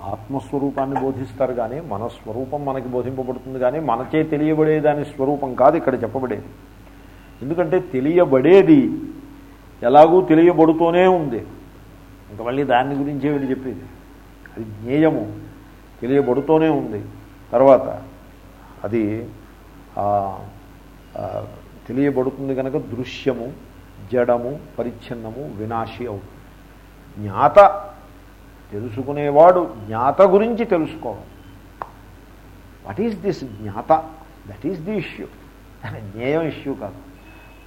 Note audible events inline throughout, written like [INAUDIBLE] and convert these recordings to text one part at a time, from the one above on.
ఆత్మస్వరూపాన్ని బోధిస్తారు కానీ మన స్వరూపం మనకి బోధింపబడుతుంది కానీ మనకే తెలియబడే దాని స్వరూపం కాదు ఇక్కడ చెప్పబడేది. ఎందుకంటే తెలియబడేది ఎలాగూ తెలియబడుతూనే ఉంది. ఇంకా మళ్ళీ దాని గురించే వీడు చెప్పేది. అది జ్ఞేయము. తెలియబడుతూనే ఉంది. తర్వాత అది తెలియబడుతుంది కనుక దృశ్యము జడము పరిచ్ఛిన్నము వినాశి అవుతుంది. జ్ఞాత తెలుసుకునేవాడు జ్ఞాత గురించి తెలుసుకోవాలి. వాట్ ఈస్ దిస్ జ్ఞాత? దట్ ఈస్ ది ఇష్యూ జ్ఞేయం ఇష్యూ కాదు.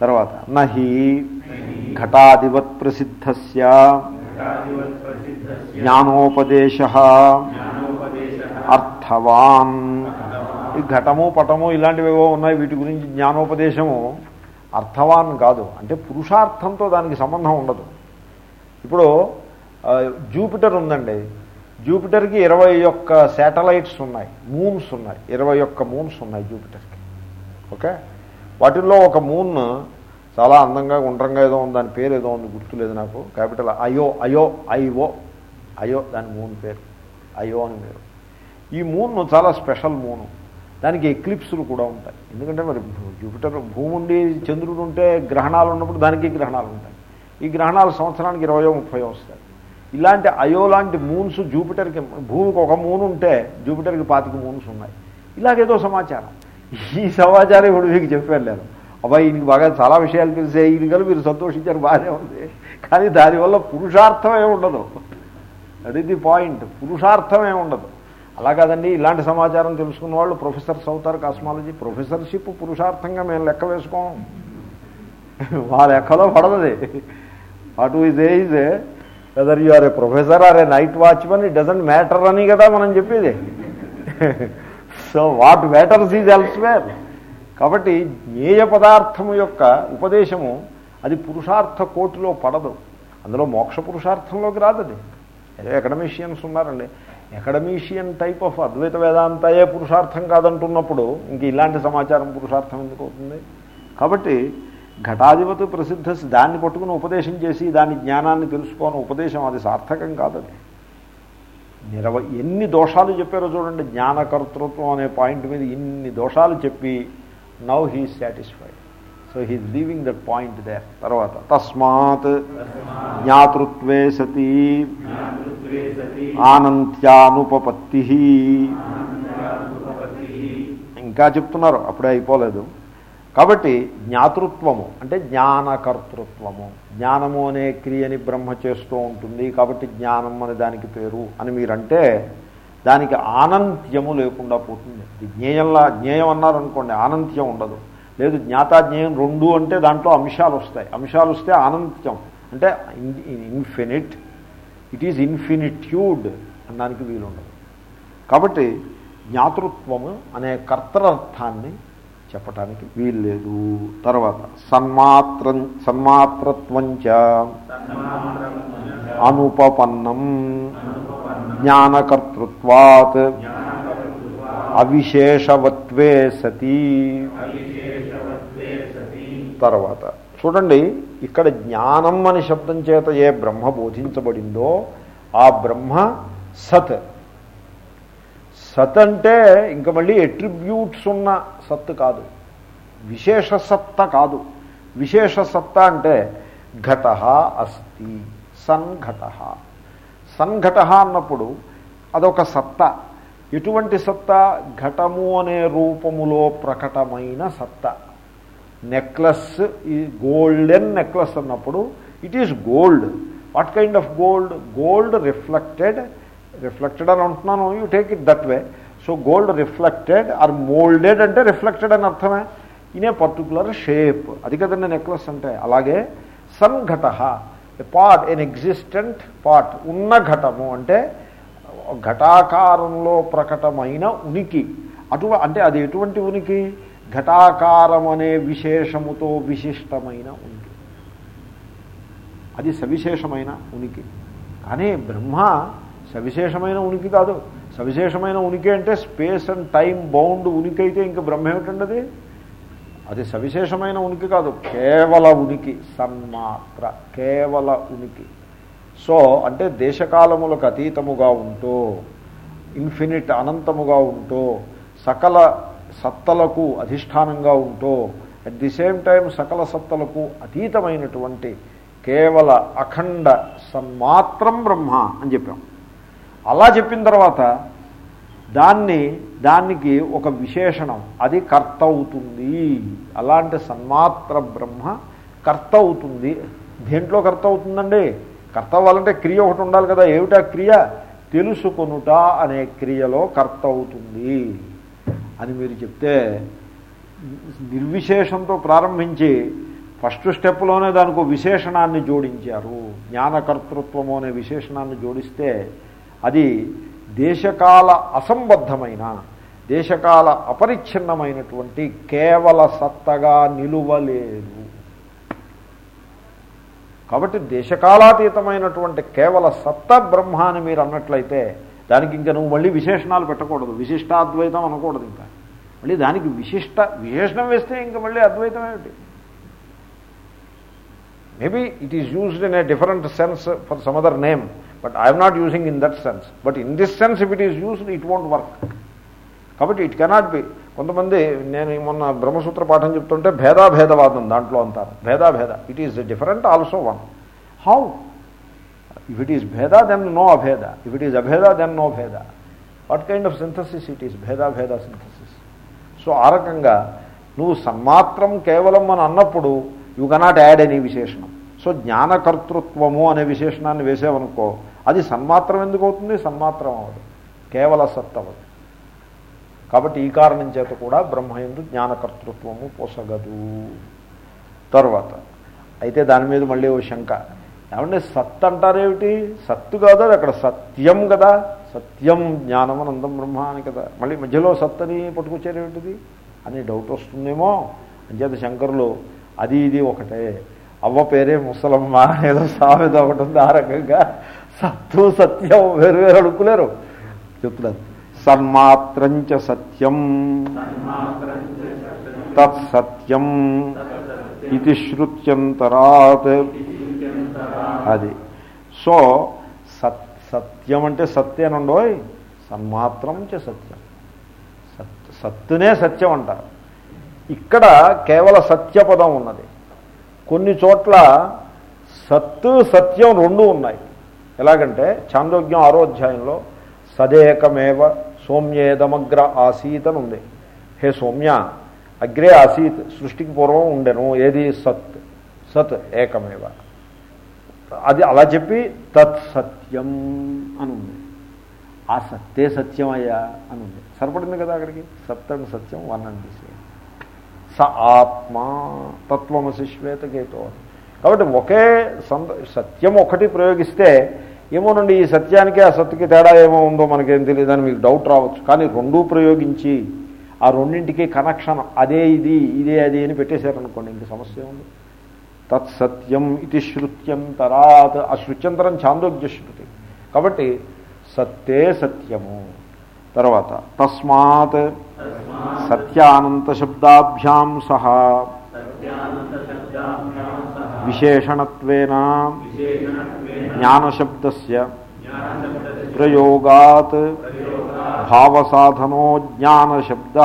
తర్వాత నహి ఘటాధిపత్ ప్రసిద్ధ జ్ఞానోపదేశ అర్థవాన్. ఈ ఘటము పటము ఇలాంటివేవో ఉన్నాయి వీటి గురించి జ్ఞానోపదేశము అర్థవాన్ కాదు. అంటే పురుషార్థంతో దానికి సంబంధం ఉండదు. ఇప్పుడు జూపిటర్ ఉందండి. జూపిటర్కి ఇరవై ఒక్క శాటిలైట్స్ ఉన్నాయి. మూన్స్ ఉన్నాయి. ఇరవై ఒక్క మూన్స్ ఉన్నాయి జూపిటర్కి ఓకే వాటిల్లో ఒక మూన్ చాలా అందంగా గుండ్రంగా ఏదో ఉంది. దాని పేరు ఏదో ఉంది. గుర్తులేదు నాకు. క్యాపిటల్ అయో అయో ఐఓ అయో దాని మూన్ పేరు. అయో అని పేరు. ఈ మూన్ చాలా స్పెషల్ మూను దానికి ఎక్లిప్సులు కూడా ఉంటాయి. ఎందుకంటే మరి జూపిటర్ భూమి ఉండి చంద్రుడు ఉంటే గ్రహణాలు ఉన్నప్పుడు దానికి గ్రహణాలు ఉంటాయి. ఈ గ్రహణాలు సంవత్సరానికి ఇరవయో ముప్పై వస్తాయి. ఇలాంటి అయో లాంటి మూన్స్ జూపిటర్కి భూమికి ఒక మూన్ ఉంటే జూపిటర్కి పాతిక మూన్స్ ఉన్నాయి. ఇలాగేదో సమాచారం. ఈ సమాచారం ఇప్పుడు మీకు చెప్పాను నేను. అబ్బాయి ఈయనకి బాగా చాలా విషయాలు తెలిసే ఈయన కలిపి మీరు సంతోషించారు బాగానే ఉంది. కానీ దానివల్ల పురుషార్థమే ఉండదు. దట్ ఈస్ ది పాయింట్ పురుషార్థమే ఉండదు. అలా కాదండి ఇలాంటి సమాచారం తెలుసుకున్న వాళ్ళు ప్రొఫెసర్స్ అవుతారు కాస్మాలజీ. ప్రొఫెసర్షిప్ పురుషార్థంగా మేము లెక్క వేసుకోం. వాళ్ళ లెక్కలో పడదది what is age whether you are a professor or a night watchman it doesn't matter అని కదా మనం చెప్పేది. So what matters is elsewhere కాబట్టి జ్ఞేయ పదార్థము యొక్క ఉపదేశము అది పురుషార్థ కోటిలో పడదు. అందులో మోక్ష పురుషార్థంలోకి రాదు అది. ఏదో ఎకడమిషియన్స్ ఉన్నారండి. ఎకడమిషియన్ టైప్ ఆఫ్ అద్వైత వేదాంతయే పురుషార్థం కాదంటున్నప్పుడు ఇంక ఇలాంటి సమాచారం పురుషార్థం ఎందుకు అవుతుంది? కాబట్టి ఘటాధిపతి ప్రసిద్ధ దాన్ని పట్టుకుని ఉపదేశం చేసి దాని జ్ఞానాన్ని తెలుసుకోని ఉపదేశం అది సార్థకం కాదని నిరవ ఎన్ని దోషాలు చెప్పారో చూడండి జ్ఞానకర్తృత్వం అనే పాయింట్ మీద ఇన్ని దోషాలు చెప్పి now he satisfied. So he leaving that point there. తర్వాత తస్మాత్ జ్ఞాతృత్వే సతి ఆనంత్యానుపపత్తి. ఇంకా చెప్తున్నారు అప్పుడే అయిపోలేదు. కాబట్టి జ్ఞాతృత్వము అంటే జ్ఞానకర్తృత్వము. జ్ఞానము అనే క్రియని బ్రహ్మ చేస్తూ ఉంటుంది కాబట్టి జ్ఞానం అనే దానికి పేరు అని మీరంటే దానికి ఆనంత్యము లేకుండా పోతుంది. జ్ఞేయంలా జ్ఞేయం అన్నారనుకోండి ఆనంత్యం ఉండదు. లేదు జ్ఞాతాజ్ఞేయం రెండు అంటే దాంట్లో అంశాలు వస్తాయి. అంశాలు వస్తే ఆనంత్యం అంటే ఇన్ఫినిట్ ఇట్ ఈజ్ ఇన్ఫినిట్యూడ్ అనడానికి వీలుండదు. కాబట్టి జ్ఞాతృత్వము అనే కర్తరర్థాన్ని చెప్పటానికి వీల్లేదు. తర్వాత సన్మాత్ర సన్మాత్రత్వంచ అనుపపన్నం జ్ఞానకర్తృత్వాత్ అవిశేషవత్వే సతీ. తర్వాత చూడండి ఇక్కడ జ్ఞానం అని శబ్దం చేత ఏ బ్రహ్మ బోధించబడిందో ఆ బ్రహ్మ సత్. సత్ అంటే ఇంకా మళ్ళీ ఎట్రిబ్యూట్స్ ఉన్న సత్ కాదు. విశేష సత్త కాదు. విశేష సత్త అంటే ఘట అస్తి సంఘట. సంఘట అన్నప్పుడు అదొక సత్త. ఎటువంటి సత్తా? ఘటము అనే రూపములో ప్రకటమైన సత్త. నెక్లెస్ ఈ గోల్డెన్ నెక్లెస్ అన్నప్పుడు it is gold what kind of gold gold reflected reflected అని అంటున్నాను you take it that way so gold reflected or moulded అంటే రిఫ్లెక్టెడ్ అని అర్థమే. ఇన్ ఏ పర్టికులర్ షేప్ అది కదండి నెక్లెస్ అంటే. అలాగే సంఘట పాట్ ఎన్ ఎగ్జిస్టెంట్ పార్ట్ ఉన్న ఘటము అంటే ఘటాకారంలో ప్రకటమైన ఉనికి. అటు అంటే అది ఎటువంటి ఉనికి? ఘటాకారం అనే విశేషముతో విశిష్టమైన ఉనికి. అది సవిశేషమైన ఉనికి. కానీ బ్రహ్మ సవిశేషమైన ఉనికి కాదు. సవిశేషమైన ఉనికి అంటే స్పేస్ అండ్ టైం బౌండ్ ఉనికి అయితే ఇంకా బ్రహ్మ ఏమిటండది అది అది సవిశేషమైన ఉనికి కాదు. కేవల ఉనికి సన్మాత్ర కేవల ఉనికి. సో అంటే దేశకాలములకు అతీతముగా ఉంటూ ఇన్ఫినిట్ అనంతముగా ఉంటూ సకల సత్తలకు అధిష్టానంగా ఉంటూ అట్ ది సేమ్ టైం సకల సత్తలకు అతీతమైనటువంటి కేవల అఖండ సన్మాత్రం బ్రహ్మ అని చెప్పాం. అలా చెప్పిన తర్వాత దాన్ని దానికి ఒక విశేషణం. అది కర్త అవుతుంది అలాంటి సన్మాత్ర బ్రహ్మ కర్త అవుతుంది దేంట్లో కర్త అవుతుందండి కర్త అవ్వాలంటే క్రియ ఒకటి ఉండాలి కదా. ఏమిటా క్రియ? తెలుసుకొనుట అనే క్రియలో కర్త అవుతుంది అని మీరు చెప్తే నిర్విశేషంతో ప్రారంభించి ఫస్ట్ స్టెప్లోనే దానికి విశేషణాన్ని జోడించారు. జ్ఞానకర్తృత్వము అనే విశేషణాన్ని జోడిస్తే అది దేశకాల అసంబద్ధమైన దేశకాల అపరిచ్ఛిన్నమైనటువంటి కేవల సత్తగా నిలువలేదు. కాబట్టి దేశకాలాతీతమైనటువంటి కేవల సత్త బ్రహ్మ అని మీరు అన్నట్లయితే దానికి ఇంకా నువ్వు మళ్ళీ విశేషణాలు పెట్టకూడదు. విశిష్టాద్వైతం అనకూడదు ఇంకా. మళ్ళీ దానికి విశిష్ట విశేషణం వేస్తే ఇంకా మళ్ళీ అద్వైతం ఏమిటి? Maybe it is used in a different sense for some other name but I'm not using in that sense but in this sense if it is used it won't work కాబట్టి ఇట్ కెనాట్ బి కొంతమంది నేను మొన్న బ్రహ్మసూత్ర పాఠం చెప్తుంటే భేదాభేదవాదం దాంట్లో అంటారు. భేదాభేద it is different also one how if it is భేద దెన్ నో అభేద. ఇఫ్ ఇట్ ఈస్ అభేద దెన్ నో భేద. What kind of synthesis it is భేదాభేద synthesis so ఆ రకంగా నువ్వు సన్మాత్రం కేవలం అని అన్నప్పుడు యూ కెనాట్ యాడ్ ఎనీ విశేషణం సో జ్ఞానకర్తృత్వము అనే విశేషణాన్ని వేసేవనుకో అది సన్మాత్రం ఎందుకు అవుతుంది సన్మాత్రం అవ్వదు కేవల సత్ అవ్వదు కాబట్టి ఈ కారణం చేత కూడా బ్రహ్మయందు జ్ఞానకర్తృత్వము పోసగదు. తర్వాత అయితే దాని మీద మళ్ళీ ఓ శంక. ఏమంటే సత్ అంటారేమిటి? సత్తు కాదు అది అక్కడ సత్యం కదా. సత్యం జ్ఞానం అనంతం బ్రహ్మ అని కదా. మళ్ళీ మధ్యలో సత్ అని పట్టుకొచ్చారేమిటిది అని డౌట్ వస్తుందేమో. అంచేత శంకరులు అది ఇది ఒకటే. అవ్వ పేరే ముసలమ్మ ఏదో సామెత ఒకటి ఉంది ఆ రకంగా. సత్తు సత్యం వేరు వేరు అడుక్కులేరు చెప్తున్నారు సన్మాత్రంచ సత్యం. తత్సత్యం ఇది శృత్యంతరాత్. అది. సో సత్ సత్యం అంటే సత్యనుండోయ్ సన్మాత్రం చ సత్యం. సత్ సత్తునే సత్యం అంటారు. ఇక్కడ కేవల సత్యపదం ఉన్నది. కొన్ని చోట్ల సత్తు సత్యం రెండు ఉన్నాయి. ఎలాగంటే చాందోగ్యం ఆరో అధ్యాయంలో సదేకమేవ సౌమ్యేదమగ్ర ఆసీత్ అని ఉంది. హే సౌమ్య అగ్రే ఆసీత్ సృష్టికి పూర్వం ఉండెను ఏది? సత్. సత్ ఏకమేవ. అది అలా చెప్పి తత్ సత్యం అని ఉంది. ఆ సత్తే సత్యం అయ్యా అని ఉంది. సరిపడింది కదా అక్కడికి? సత్ అండ్ సత్యం వన్ అండ్ దిస్ స ఆత్మ తత్వమసి శ్వేతకేతో. కాబట్టి ఒకే సంద సత్యం ఒకటి ప్రయోగిస్తే ఏమోనండి ఈ సత్యానికి ఆ సత్తుకి తేడా ఏమో ఉందో మనకేం తెలియదని మీకు డౌట్ రావచ్చు. కానీ రెండూ ప్రయోగించి ఆ రెండింటికి కనెక్షన్ అదే ఇది ఇదే అది అని పెట్టేశారనుకోండి ఇంక సమస్య ఉంది తత్సత్యం ఇది శృత్యంతరాత్. ఆ శృత్యంతరం చాందోగ్య శృతి కాబట్టి సత్తే సత్యము. తర్వాత తస్మాత్ సత్యానంత శబ్దాభ్యాం సహ. విశేషణత్వేన. జ్ఞానశబ్దస్య ప్రయోగాత్ భావసాధనో జ్ఞానశబ్ద.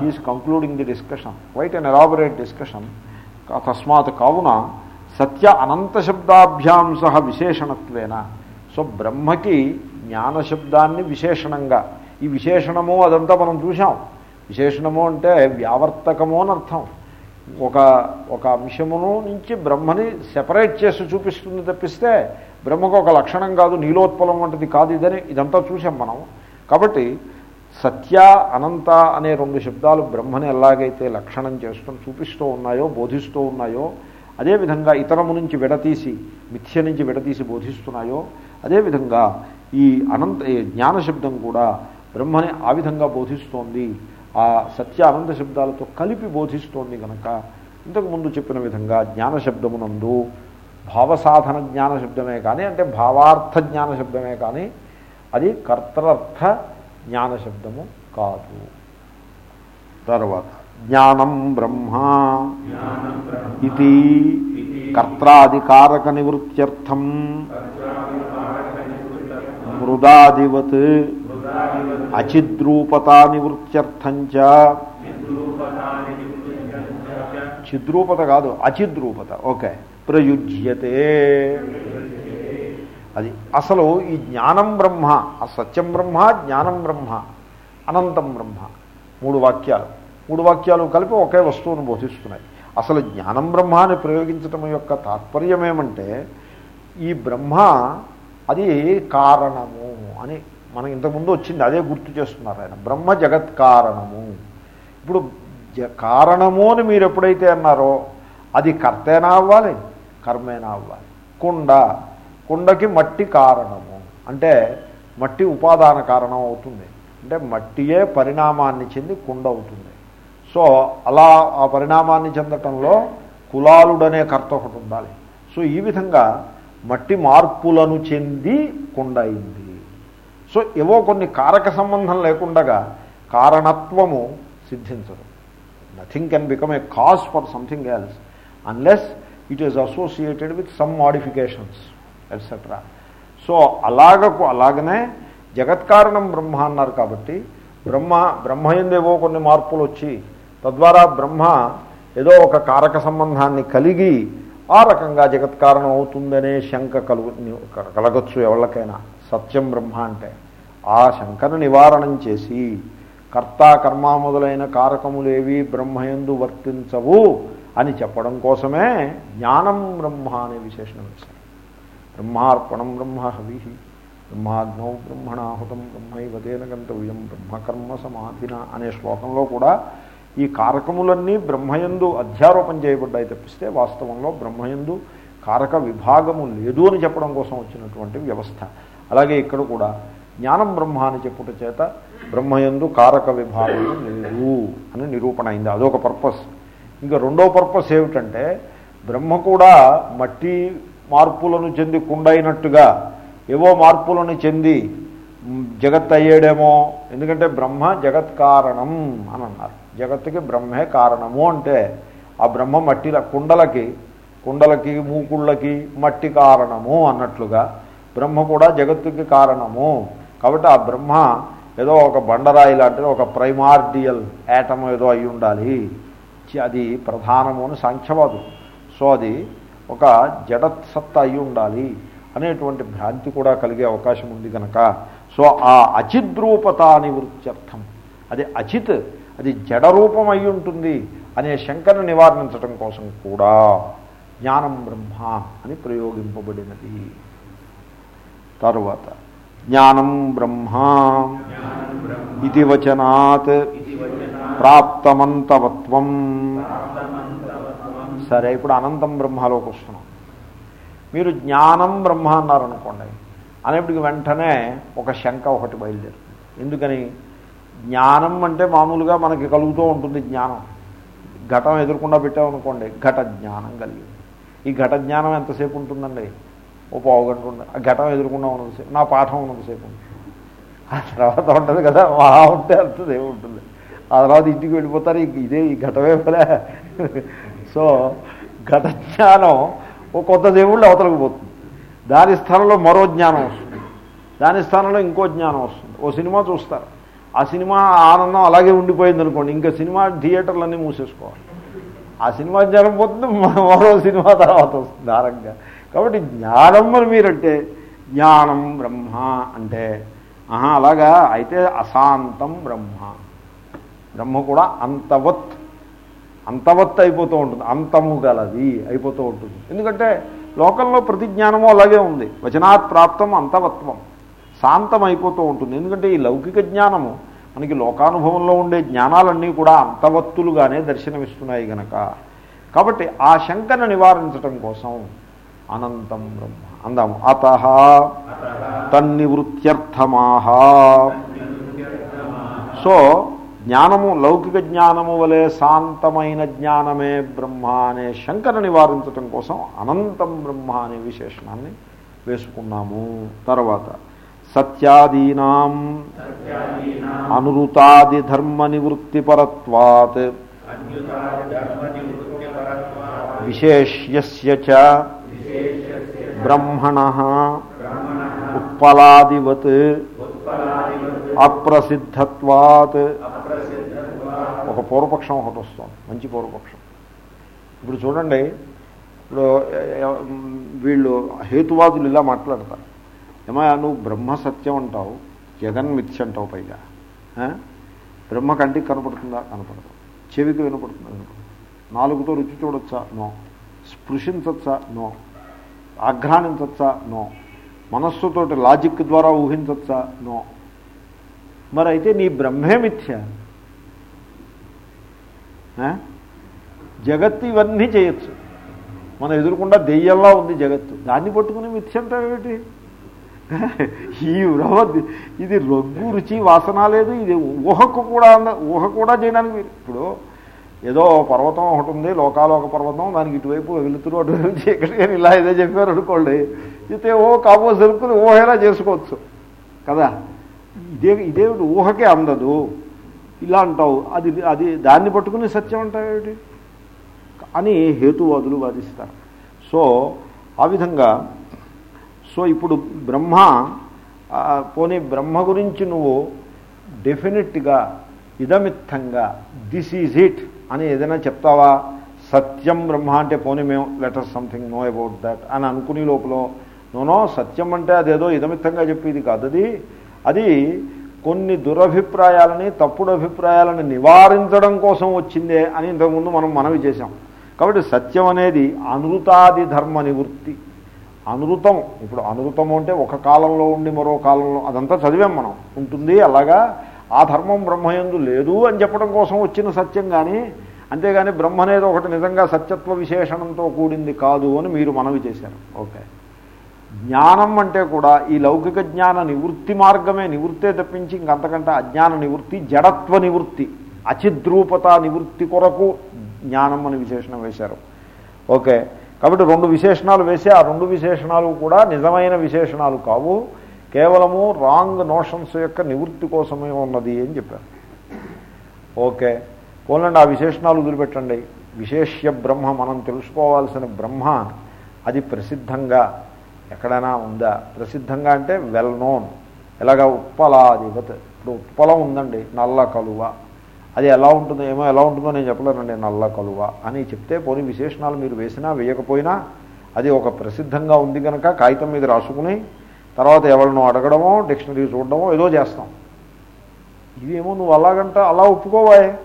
He's concluding the discussion wide and elaborate discussion తస్మాత్ కావున సత్య అనంత శబ్దాభ్యాం సహ విశేషణత్వేన. సో బ్రహ్మకి జ్ఞానశబ్దాన్ని విశేషణంగా. ఈ విశేషణము అదంతా మనం చూసాం విశేషణము అంటే వ్యావర్తకము అని అర్థం. ఒక ఒక అంశమును నుంచి బ్రహ్మని సెపరేట్ చేసి చూపిస్తుంది తప్పిస్తే బ్రహ్మకు ఒక లక్షణం కాదు నీలోత్పలం వంటిది కాదు ఇదని ఇదంతా చూసాం మనం. కాబట్టి సత్య అనంత అనే రెండు శబ్దాలు బ్రహ్మని ఎలాగైతే లక్షణం చేస్తూ చూపిస్తూ ఉన్నాయో బోధిస్తూ ఉన్నాయో అదేవిధంగా ఇతరము నుంచి విడతీసి మిథ్య నుంచి విడతీసి బోధిస్తున్నాయో అదేవిధంగా ఈ అనంత ఈ జ్ఞానశబ్దం కూడా బ్రహ్మని ఆ విధంగా బోధిస్తోంది ఆ సత్య శబ్దాలతో కలిపి బోధిస్తోంది కనుక ఇంతకుముందు చెప్పిన విధంగా జ్ఞానశబ్దమునందు భావసాధన జ్ఞానశబ్దమే కానీ అంటే భావార్థ జ్ఞాన శబ్దమే కానీ అది కర్త్రర్థ జ్ఞాన శబ్దము కాదు. తర్వాత జ్ఞానం బ్రహ్మ ఇది కర్తాధికారక నివృత్త్యర్థం. మృదాదివత్ అచిద్రూపతా నివృత్త్యర్థంచ చిద్రూపత కాదు అచిద్రూపత. ఓకే. ప్రయుజ్యతే. అది అసలు ఈ జ్ఞానం బ్రహ్మ ఆ సత్యం బ్రహ్మ జ్ఞానం బ్రహ్మ అనంతం బ్రహ్మ. మూడు వాక్యాలు. మూడు వాక్యాలు కలిపి ఒకే వస్తువును బోధిస్తున్నాయి. అసలు జ్ఞానం బ్రహ్మ అని ప్రయోగించటం యొక్క తాత్పర్యం ఏమంటే ఈ బ్రహ్మ అది కారణము అని మనం ఇంతకుముందు వచ్చింది అదే గుర్తు చేస్తున్నారు ఆయన. బ్రహ్మ జగత్ కారణము. ఇప్పుడు జ కారణము అని మీరు ఎప్పుడైతే అన్నారో అది కర్తేనా అవ్వాలి? కర్మేనా అవ్వాలి? కుండ. కుండకి మట్టి కారణము. అంటే మట్టి ఉపాదాన కారణం అవుతుంది. అంటే మట్టియే పరిణామాన్ని చెంది కుండ అవుతుంది. సో అలా ఆ పరిణామాన్ని చెందటంలో కులాలుడనే కర్త ఒకటి ఉండాలి. సో ఈ విధంగా మట్టి మార్పులను చెంది కుండ అయింది. సో ఏవో కొన్ని కారక సంబంధం లేకుండగా కారణత్వము సిద్ధించదు. Nothing can become a cause for something else unless it is associated with some modifications etcetera so అలాగకు అలాగనే జగత్కారణం బ్రహ్మ అన్నారు కాబట్టి బ్రహ్మ బ్రహ్మ ఎందేవో కొన్ని మార్పులు వచ్చి తద్వారా బ్రహ్మ ఏదో ఒక కారక సంబంధాన్ని కలిగి ఆ రకంగా జగత్కారణం అవుతుందనే శంక కలుగు కలగచ్చు ఎవరికైనా సత్యం బ్రహ్మ అంటే ఆ శంకను నివారణం చేసి కర్త కర్మ మొదలైన కారకములేవి బ్రహ్మయందు వర్తించవు అని చెప్పడం కోసమే జ్ఞానం బ్రహ్మ అనే విశేషణం ఇస్తారు బ్రహ్మార్పణం బ్రహ్మ హవి బ్రహ్మాగ్నౌ బ్రహ్మణాహుతం బ్రహ్మైవదేన గంతవ్యం బ్రహ్మకర్మ సమాధిన అనే శ్లోకంలో కూడా ఈ కారకములన్నీ బ్రహ్మయందు అధ్యారోపణ చేయబడ్డాయి తప్పిస్తే వాస్తవంలో బ్రహ్మయందు కారక విభాగము లేదు అని చెప్పడం కోసం వచ్చినటువంటి వ్యవస్థ. అలాగే ఇక్కడ కూడా జ్ఞానం బ్రహ్మ అని చెప్పుట చేత బ్రహ్మయందు కారక విభాగము లేదు అని నిరూపణ అయింది. అదొక పర్పస్. ఇంకా రెండో పర్పస్ ఏమిటంటే బ్రహ్మ కూడా మట్టి మార్పులను చెంది కుండైనట్టుగా ఏవో మార్పులను చెంది జగత్ అయ్యేడేమో ఎందుకంటే బ్రహ్మ జగత్ కారణం అని అన్నారు. జగత్తుకి బ్రహ్మే కారణము అంటే ఆ బ్రహ్మ మట్టిల కుండలకి కుండలకి మూకుళ్ళకి మట్టి కారణము అన్నట్లుగా బ్రహ్మ కూడా జగత్తుకి కారణము. కాబట్టి ఆ బ్రహ్మ ఏదో ఒక బండరాయి లాంటిది ఒక ప్రైమార్డియల్ యాటమ్ ఏదో అయి ఉండాలి. అది ప్రధానము అని సాంఖ్యవాదు. సో అది ఒక జడత్సత్త అయి ఉండాలి అనేటువంటి భ్రాంతి కూడా కలిగే అవకాశం ఉంది కనుక సో ఆ అచిద్రూపత నివృత్త్యర్థం. అది అచిత్ అది జడరూపం అయి ఉంటుంది అనే శంకను నివారించడం కోసం కూడా జ్ఞానం బ్రహ్మ అని ప్రయోగింపబడినది. తరువాత జ్ఞానం బ్రహ్మ ఇది వచనాత్ ప్రాప్తమంతవత్వం. సరే ఇప్పుడు అనంతం బ్రహ్మలోకి వస్తున్నాం. మీరు జ్ఞానం బ్రహ్మ అన్నారనుకోండి అనేప్పటికి వెంటనే ఒక శంక ఒకటి బయలుదేరుతుంది. ఎందుకని? జ్ఞానం అంటే మామూలుగా మనకి కలుగుతూ ఉంటుంది జ్ఞానం. ఘటం ఎదురకుండా పెట్టామనుకోండి ఘట జ్ఞానం కలిగి ఈ ఘట జ్ఞానం ఎంతసేపు ఉంటుందండి? ఓ పావు గంట ఉంటుంది ఆ ఘటం ఎదురకుండా ఉన్నంతసేపు నా పాఠం ఉన్నంతసేపు ఉంటుంది. ఆ తర్వాత ఉంటుంది కదా మహా ఉంటే అంతసేపు ఉంటుంది. ఆ తర్వాత ఇంటికి వెళ్ళిపోతారు ఇదే ఈ ఘటమే పలే సో ఘట జ్ఞానం ఓ కొత్త దేవుళ్ళు అవతలకు పోతుంది. దాని స్థానంలో మరో జ్ఞానం వస్తుంది. దాని స్థానంలో ఇంకో జ్ఞానం వస్తుంది. ఓ సినిమా చూస్తారు. ఆ సినిమా ఆనందం అలాగే ఉండిపోయింది అనుకోండి ఇంకా సినిమా థియేటర్లన్నీ మూసేసుకోవాలి. ఆ సినిమా జ్ఞానం పోతుంది మరో సినిమా తర్వాత వస్తుంది ఆరంగా. కాబట్టి జ్ఞానం మరి మీరంటే జ్ఞానం బ్రహ్మ అంటే ఆహా అలాగా అయితే అశాంతం బ్రహ్మ. బ్రహ్మ కూడా అంతవత్ అంతవత్ అయిపోతూ ఉంటుంది అంతము గలది అయిపోతూ ఉంటుంది. ఎందుకంటే లోకంలో ప్రతి జ్ఞానము అలాగే ఉంది. వచనాత్ ప్రాప్తం అంతవత్వం. శాంతం అయిపోతూ ఉంటుంది. ఎందుకంటే ఈ లౌకిక జ్ఞానము మనకి లోకానుభవంలో ఉండే జ్ఞానాలన్నీ కూడా అంతవత్తులుగానే దర్శనమిస్తున్నాయి గనక. కాబట్టి ఆ శంకను నివారించటం కోసం అనంతం బ్రహ్మ అందాము. అత తన్నివృత్త్యర్థమాహ. సో జ్ఞానము లౌకిక జ్ఞానము వలె శాంతమైన జ్ఞానమే బ్రహ్మ అనే శంకను నివారించటం కోసం అనంతం బ్రహ్మ అనే విశేషణాన్ని వేసుకున్నాము. తర్వాత సత్యాదీనాం అనురుతాది ధర్మ నివృత్తిపరత్వాత్ విశేష్య చ బ్రహ్మణ ఉత్పలాదివత్ అప్రసిద్ధత్వాత్ ఒక పూర్వపక్షం ఒకటి వస్తుంది మంచి పూర్వపక్షం. ఇప్పుడు చూడండి ఇప్పుడు వీళ్ళు హేతువాదులు ఇలా మాట్లాడతారు. ఏమయ్యా నువ్వు బ్రహ్మ సత్యం అంటావు జగన్ మిథ్య అంటావు పైగా. ఆ? బ్రహ్మ కంటికి కనపడుతుందా? కనపడదు. చెవికి వినపడుతుందా? వినపడుతుంది నాలుగుతో రుచి చూడొచ్చా? నో. స్పృశించచ్చా? నో. ఆఘ్రానించచ్చా నో. మనస్సుతోటి లాజిక్ ద్వారా ఊహించచ్చా? నో. మరి అయితే నీ బ్రహ్మే మిథ్య. ఆ? జగత్తు ఇవన్నీ చేయొచ్చు. మనం ఎదురుకుండా దెయ్యంలా ఉంది జగత్తు. దాన్ని పట్టుకుని మిథ్య అంటే ఏమిటి ఈ బృహద్ ఇది రొగ్గు రుచి వాసన లేదు ఇది ఊహకు కూడా అంద- ఊహ కూడా చేయడానికి ఇప్పుడు ఏదో పర్వతం ఒకటి ఉంది లోకాలోక పర్వతం దానికి ఇటువైపు వెలుతురు అటువైపు చీకటి అని ఇలా ఏదో చెప్పారు అనుకోండి అయితే ఓ కాబో సరుకులు ఊహేలా చేసుకోవచ్చు. కదా? ఇదే ఇదేమిటి ఊహకే అందదు. ఇలా అంటావు అది అది దాన్ని పట్టుకుని సత్యం అంటావేమిటి అని హేతువాదులు వాదిస్తారు. సో ఆ విధంగా సో ఇప్పుడు బ్రహ్మ పోనీ బ్రహ్మ గురించి నువ్వు డెఫినెట్గా ఇదమిత్తంగా దిస్ ఈజ్ ఇట్ అని ఏదైనా చెప్తావా? సత్యం బ్రహ్మ అంటే పోనీ మేము letter something know about that అని అనుకునే లోపల నోనో సత్యం అంటే అదేదో ఇదమిత్తంగా చెప్పేది కాదు అది. అది కొన్ని దురభిప్రాయాలని తప్పుడు అభిప్రాయాలను నివారించడం కోసం వచ్చిందే అని ఇంతకుముందు మనం మనవి చేశాం. కాబట్టి సత్యం అనేది అనృతాది ధర్మ నివృత్తి. అనృతం ఇప్పుడు అనృతము అంటే ఒక కాలంలో ఉండి మరో కాలంలో అదంతా చదివాం మనం. ఉంటుంది అలాగా? ఆ ధర్మం బ్రహ్మయందు లేదు అని చెప్పడం కోసం వచ్చిన సత్యం కానీ అంతేగాని బ్రహ్మ అనేది ఒకటి నిజంగా సత్యత్వ విశేషణంతో కూడింది కాదు అని మీరు మనవి చేశారు. ఓకే. జ్ఞానం అంటే కూడా ఈ లౌకిక జ్ఞాన నివృత్తి మార్గమే. నివృత్తే తప్పించి ఇంకంతకంటే అజ్ఞాన నివృత్తి జడత్వ నివృత్తి అచిద్రూపత నివృత్తి కొరకు జ్ఞానం అని విశేషణం వేశారు. ఓకే. కాబట్టి రెండు విశేషణాలు వేసి ఆ రెండు విశేషణాలు కూడా నిజమైన విశేషణాలు కావు. కేవలము రాంగ్ నోషన్స్ యొక్క నివృత్తి కోసమే ఉన్నది అని చెప్పారు. ఓకే. పోలండి ఆ విశేషణాలు వదిలిపెట్టండి. విశేష్య బ్రహ్మ మనం తెలుసుకోవాల్సిన బ్రహ్మ అది ప్రసిద్ధంగా ఎక్కడైనా ఉందా? ప్రసిద్ధంగా అంటే వెల్ నోన్ ఎలాగా ఉత్పలాదివత్ ఇప్పుడు ఉత్పలం ఉందండి నల్ల కలువ. అది ఎలా ఉంటుందో ఏమో ఎలా ఉంటుందో నేను చెప్పలేనండి నల్ల కలువ అని చెప్తే పోనీ విశేషణాలు మీరు వేసినా వేయకపోయినా అది ఒక ప్రసిద్ధంగా ఉంది కనుక కాగితం మీద రాసుకుని తర్వాత ఎవరినో అడగడమో డిక్షనరీ చూడడమో ఏదో చేస్తాం. ఇదేమో నువ్వు అలాగంట అలా ఒప్పుకోవాయే.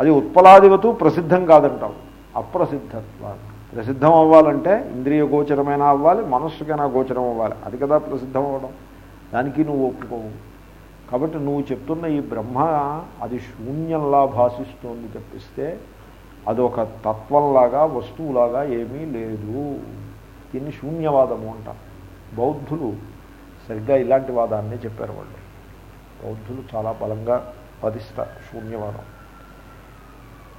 అది ఉత్పలాదివతు ప్రసిద్ధం కాదంటావు. అప్రసిద్ధత్వ ప్రసిద్ధం అవ్వాలంటే ఇంద్రియ గోచరమైనా అవ్వాలి మనస్సుకైనా గోచరం అవ్వాలి. అది కదా ప్రసిద్ధం అవ్వడం. దానికి నువ్వు ఒప్పుకోవు. కాబట్టి నువ్వు చెప్తున్న ఈ బ్రహ్మ అది శూన్యంలా భాషిస్తోంది తప్పిస్తే అదొక తత్వంలాగా వస్తువులాగా ఏమీ లేదు. దీన్ని శూన్యవాదము అంటారు బౌద్ధులు సరిగ్గా ఇలాంటి వాదాన్నే చెప్పారు వాళ్ళు. బౌద్ధులు చాలా బలంగా వాదిస్తారు శూన్యవాదం.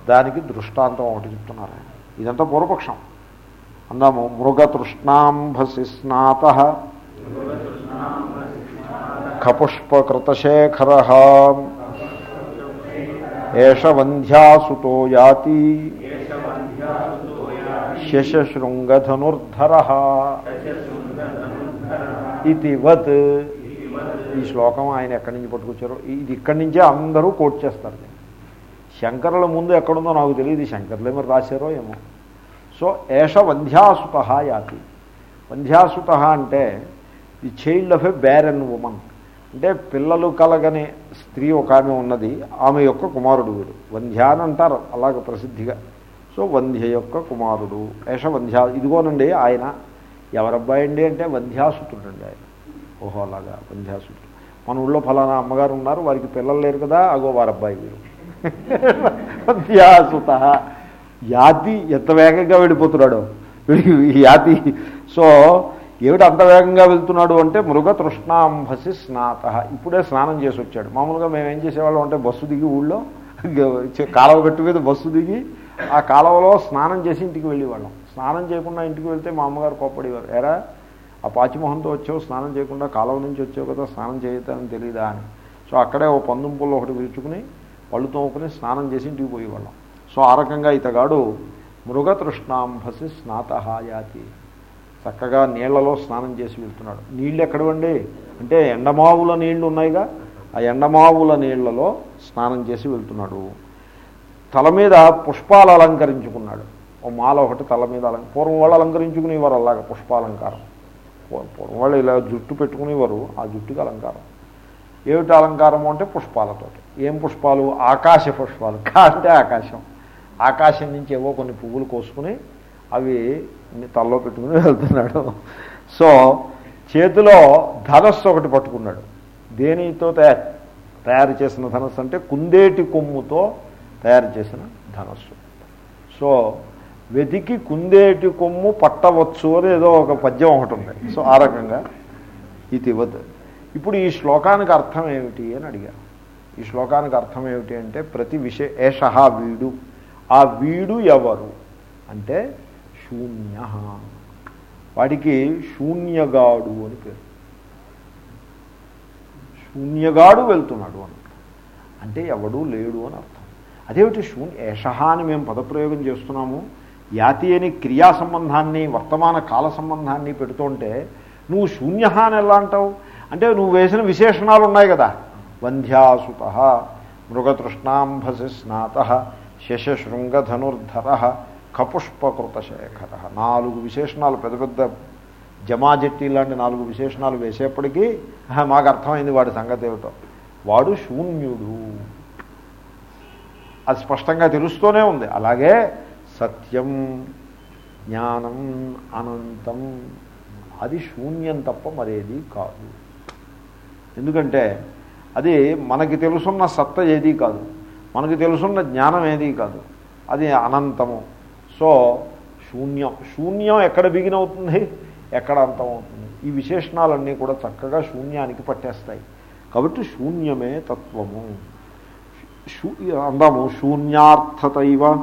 దానికి దృష్టాంతం ఒకటి చెప్తున్నారు. ఇదంతా పూర్వపక్షం. అందాము మృగతృష్ణాంభసి స్నాత. ఖపుష్పకృతశేఖర ఏష వంధ్యాసుతో యాతి శశశృంగధనుర్ధర ఇతివత్ ఈ శ్లోకం ఆయన ఎక్కడి నుంచి పట్టుకొచ్చారో? ఇది ఇక్కడి నుంచే అందరూ కోట్ చేస్తారు. శంకరుల ముందు ఎక్కడుందో నాకు తెలియదు. శంకర్లు ఏమో రాశారో ఏమో. సో ఏష వంధ్యాసుత యాతి. వంధ్యాసుత అంటే the child of a barren woman అంటే పిల్లలు కలగని స్త్రీ ఒక ఆమె ఉన్నది ఆమె యొక్క కుమారుడు వీడు. వంధ్యాన్ అంటారు అలాగ ప్రసిద్ధిగా. సో వంధ్య యొక్క కుమారుడు ఏష వంధ్యా ఇదిగోనండి ఆయన. ఎవరబ్బాయి అండి అంటే వంధ్యాసుతుడు అండి ఆయన. ఓహో అలాగా వంధ్యాసుతుడు. మన ఊళ్ళో ఫలానా అమ్మగారు ఉన్నారు వారికి పిల్లలు లేరు కదా అగో వారబ్బాయి వీరు [LAUGHS] వంధ్యాసుత. యాతి ఎంత వేగంగా వెళ్ళిపోతున్నాడు. వీడికి [LAUGHS] ఈ యాతి. సో ఏమిటి అంత వేగంగా వెళ్తున్నాడు అంటే మృగ తృష్ణాంభసి స్నాత. ఇప్పుడే స్నానం చేసి వచ్చాడు. మామూలుగా మేము ఏం చేసేవాళ్ళం అంటే బస్సు దిగి ఊళ్ళో కాలువ గట్టు మీద బస్సు దిగి ఆ కాలువలో స్నానం చేసి ఇంటికి వెళ్ళేవాళ్ళం. స్నానం చేయకుండా ఇంటికి వెళ్తే మా అమ్మగారు కోప్పడేవారు. ఎరా ఆ పాచిమొహంతో వచ్చావు స్నానం చేయకుండా కాలువ నుంచి వచ్చావు కదా స్నానం చేయతానని తెలియదా అని. సో అక్కడే ఓ పందుం పుల్ల ఒకటి విరుచుకుని పళ్ళు తోముకుని స్నానం చేసి ఇంటికి పోయేవాళ్ళం. సో ఆ రకంగా ఇతగాడు మృగతృష్ణాంభసి స్నాతహాయాతి యాతి. చక్కగా నీళ్ళలో స్నానం చేసి వెళ్తున్నాడు. నీళ్ళు ఎక్కడవండి అంటే ఎండమావుల నీళ్ళు ఉన్నాయిగా ఆ ఎండమావుల నీళ్ళలో స్నానం చేసి వెళ్తున్నాడు. తల మీద పుష్పాలు అలంకరించుకున్నాడు. ఓ మాల ఒకటి తల మీద అలంక పూర్వం వాళ్ళు అలంకరించుకునేవారు అలాగ పుష్పాలంకారం. పూర్వం వాళ్ళు ఇలా జుట్టు పెట్టుకునేవారు ఆ జుట్టుకి అలంకారం. ఏమిటి అలంకారము అంటే పుష్పాలతోటి. ఏం పుష్పాలు? ఆకాశ పుష్పాలు. కా అంటే ఆకాశం. ఆకాశం నుంచి ఏవో కొన్ని పువ్వులు కోసుకుని అవి తలలో పెట్టుకుని వెళ్తున్నాడు. సో చేతిలో ధనస్సు ఒకటి పట్టుకున్నాడు. దేనితో తయారు? తయారు చేసిన ధనస్సు అంటే కుందేటి కొమ్ముతో తయారు చేసిన ధనస్సు. సో వెతికి కుందేటి కొమ్ము పట్టవచ్చు అని ఏదో ఒక పద్యం ఒకటి ఉంది. సో ఆ రకంగా ఇతివత్ ఇప్పుడు ఈ శ్లోకానికి అర్థం ఏమిటి అని అడిగారు. ఈ శ్లోకానికి అర్థం ఏమిటి అంటే ప్రతి విషయ ఏష వీడు. ఆ వీడు ఎవరు? అంటే శూన్య. వాడికి శూన్యగాడు అని పేరు. శూన్యగాడు వెళ్తున్నాడు అని. అంటే ఎవడూ లేడు అని అర్థం. అదేమిటి శూన్య ఏష అని మేము పదప్రయోగం చేస్తున్నాము. యాతి అని క్రియా సంబంధాన్ని వర్తమాన కాల సంబంధాన్ని పెడుతుంటే నువ్వు శూన్య అని ఎలా అంటావు? అంటే నువ్వు వేసిన విశేషణాలు ఉన్నాయి కదా. వంధ్యాసుత మృగతృష్ణాంభసి స్నాత శశశృంగధనుర్ధర కపుష్పకృత శేఖర నాలుగు విశేషణాలు పెద్ద పెద్ద జమాజెట్టి లాంటి నాలుగు విశేషణాలు వేసేప్పటికీ మాకు అర్థమైంది వాడి సంగతి ఏమిటో. వాడు శూన్యుడు. అది స్పష్టంగా తెలుస్తూనే ఉంది. అలాగే సత్యం జ్ఞానం అనంతం అది శూన్యం తప్ప మరేది కాదు. ఎందుకంటే అది మనకి తెలుసున్న సత్త ఏదీ కాదు. మనకి తెలుసున్న జ్ఞానం ఏదీ కాదు. అది అనంతము. సో శూన్యం శూన్యం ఎక్కడ బిగిన్ అవుతుంది? ఎక్కడ అంతం అవుతుంది? ఈ విశేషణాలన్నీ కూడా చక్కగా శూన్యానికి పట్టేస్తాయి. కాబట్టి శూన్యమే తత్వము. శూ అందాము శూన్యార్థతైవ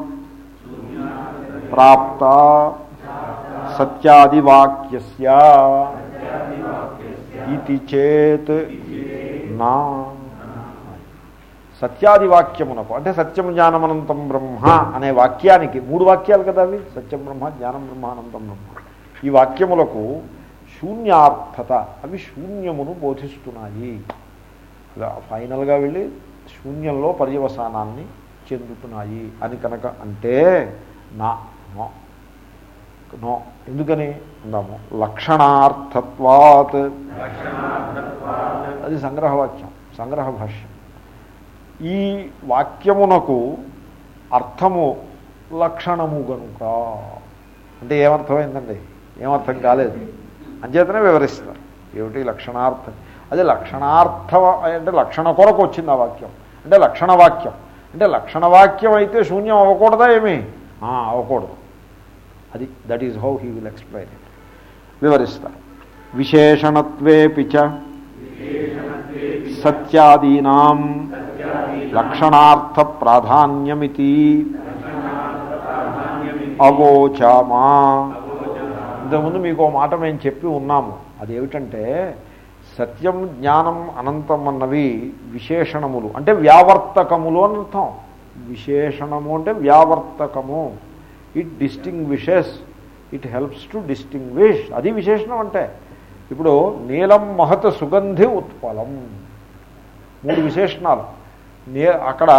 ప్రాప్త సత్యాదివాక్య ఇది చేత్ నా సత్యాది వాక్యమునకు అంటే సత్యం జ్ఞానమనంతం బ్రహ్మ అనే వాక్యానికి మూడు వాక్యాలు కదా అవి? సత్యం బ్రహ్మ జ్ఞానం బ్రహ్మ అనంతం బ్రహ్మ. ఈ వాక్యములకు శూన్యార్థత అవి శూన్యమును బోధిస్తున్నాయి. ఫైనల్గా వెళ్ళి శూన్యంలో పర్యవసానాన్ని చెందుతున్నాయి అని కనుక అంటే నా నో. నో. ఎందుకని? అందాము. లక్షణార్థత్వాత్. అది సంగ్రహవాక్యం సంగ్రహ భాష్యం ఈ వాక్యమునకు అర్థము లక్షణము గనుక. అంటే ఏమర్థమైందండి? ఏమర్థం కాలేదు. అంచేతనే వివరిస్తారు ఏమిటి లక్షణార్థం? అదే లక్షణార్థం అంటే లక్షణ కొరకు వచ్చింది ఆ వాక్యం. అంటే లక్షణ వాక్యం. అంటే లక్షణ వాక్యం అయితే శూన్యం అవ్వకూడదా ఏమి? అవ్వకూడదు. అది that is how he will explain it వివరిస్తారు. విశేషణత్వేపి చ సత్యాదీనాం లక్షణార్థ ప్రాధాన్యమితి అవోచామా. ఇంతకుముందు మీకు ఓ మాట మేము చెప్పి ఉన్నాము. అదేమిటంటే సత్యం జ్ఞానం అనంతం అన్నవి విశేషణములు. అంటే వ్యావర్తకములు అని అర్థం. విశేషణము అంటే వ్యావర్తకము. It distinguishes it helps to distinguish అది విశేషణం అంటే ఇప్పుడు నీలం మహత సుగంధి ఉత్పలం. మూడు విశేషణాలు. నీ అక్కడ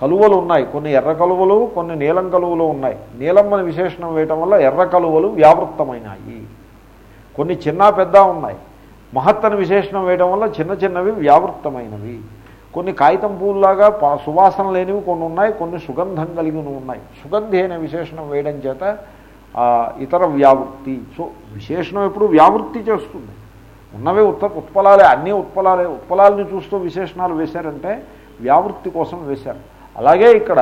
కలువలు ఉన్నాయి. కొన్ని ఎర్ర కలువలు కొన్ని నీలం కలువలు ఉన్నాయి. నీలం అని విశేషణం వేయటం వల్ల ఎర్ర కలువలు వ్యావృత్తమైనాయి. కొన్ని చిన్న పెద్ద ఉన్నాయి. మహత్ అని విశేషణం వేయడం వల్ల చిన్న చిన్నవి వ్యావృత్తమైనవి. కొన్ని కాగితం పూల్లాగా సువాసన లేనివి కొన్ని ఉన్నాయి కొన్ని సుగంధం కలిగినవి ఉన్నాయి. సుగంధి అనే విశేషణం వేయడం చేత ఇతర వ్యావృత్తి. సో విశేషణం ఎప్పుడు వ్యావృత్తి చేస్తుంది. ఉన్నవే ఉత్త ఉత్పలాలే అన్నీ ఉత్పలాలే ఉత్పలాలని చూస్తూ విశేషణాలు వేశారంటే వ్యావృత్తి కోసం వేశారు. అలాగే ఇక్కడ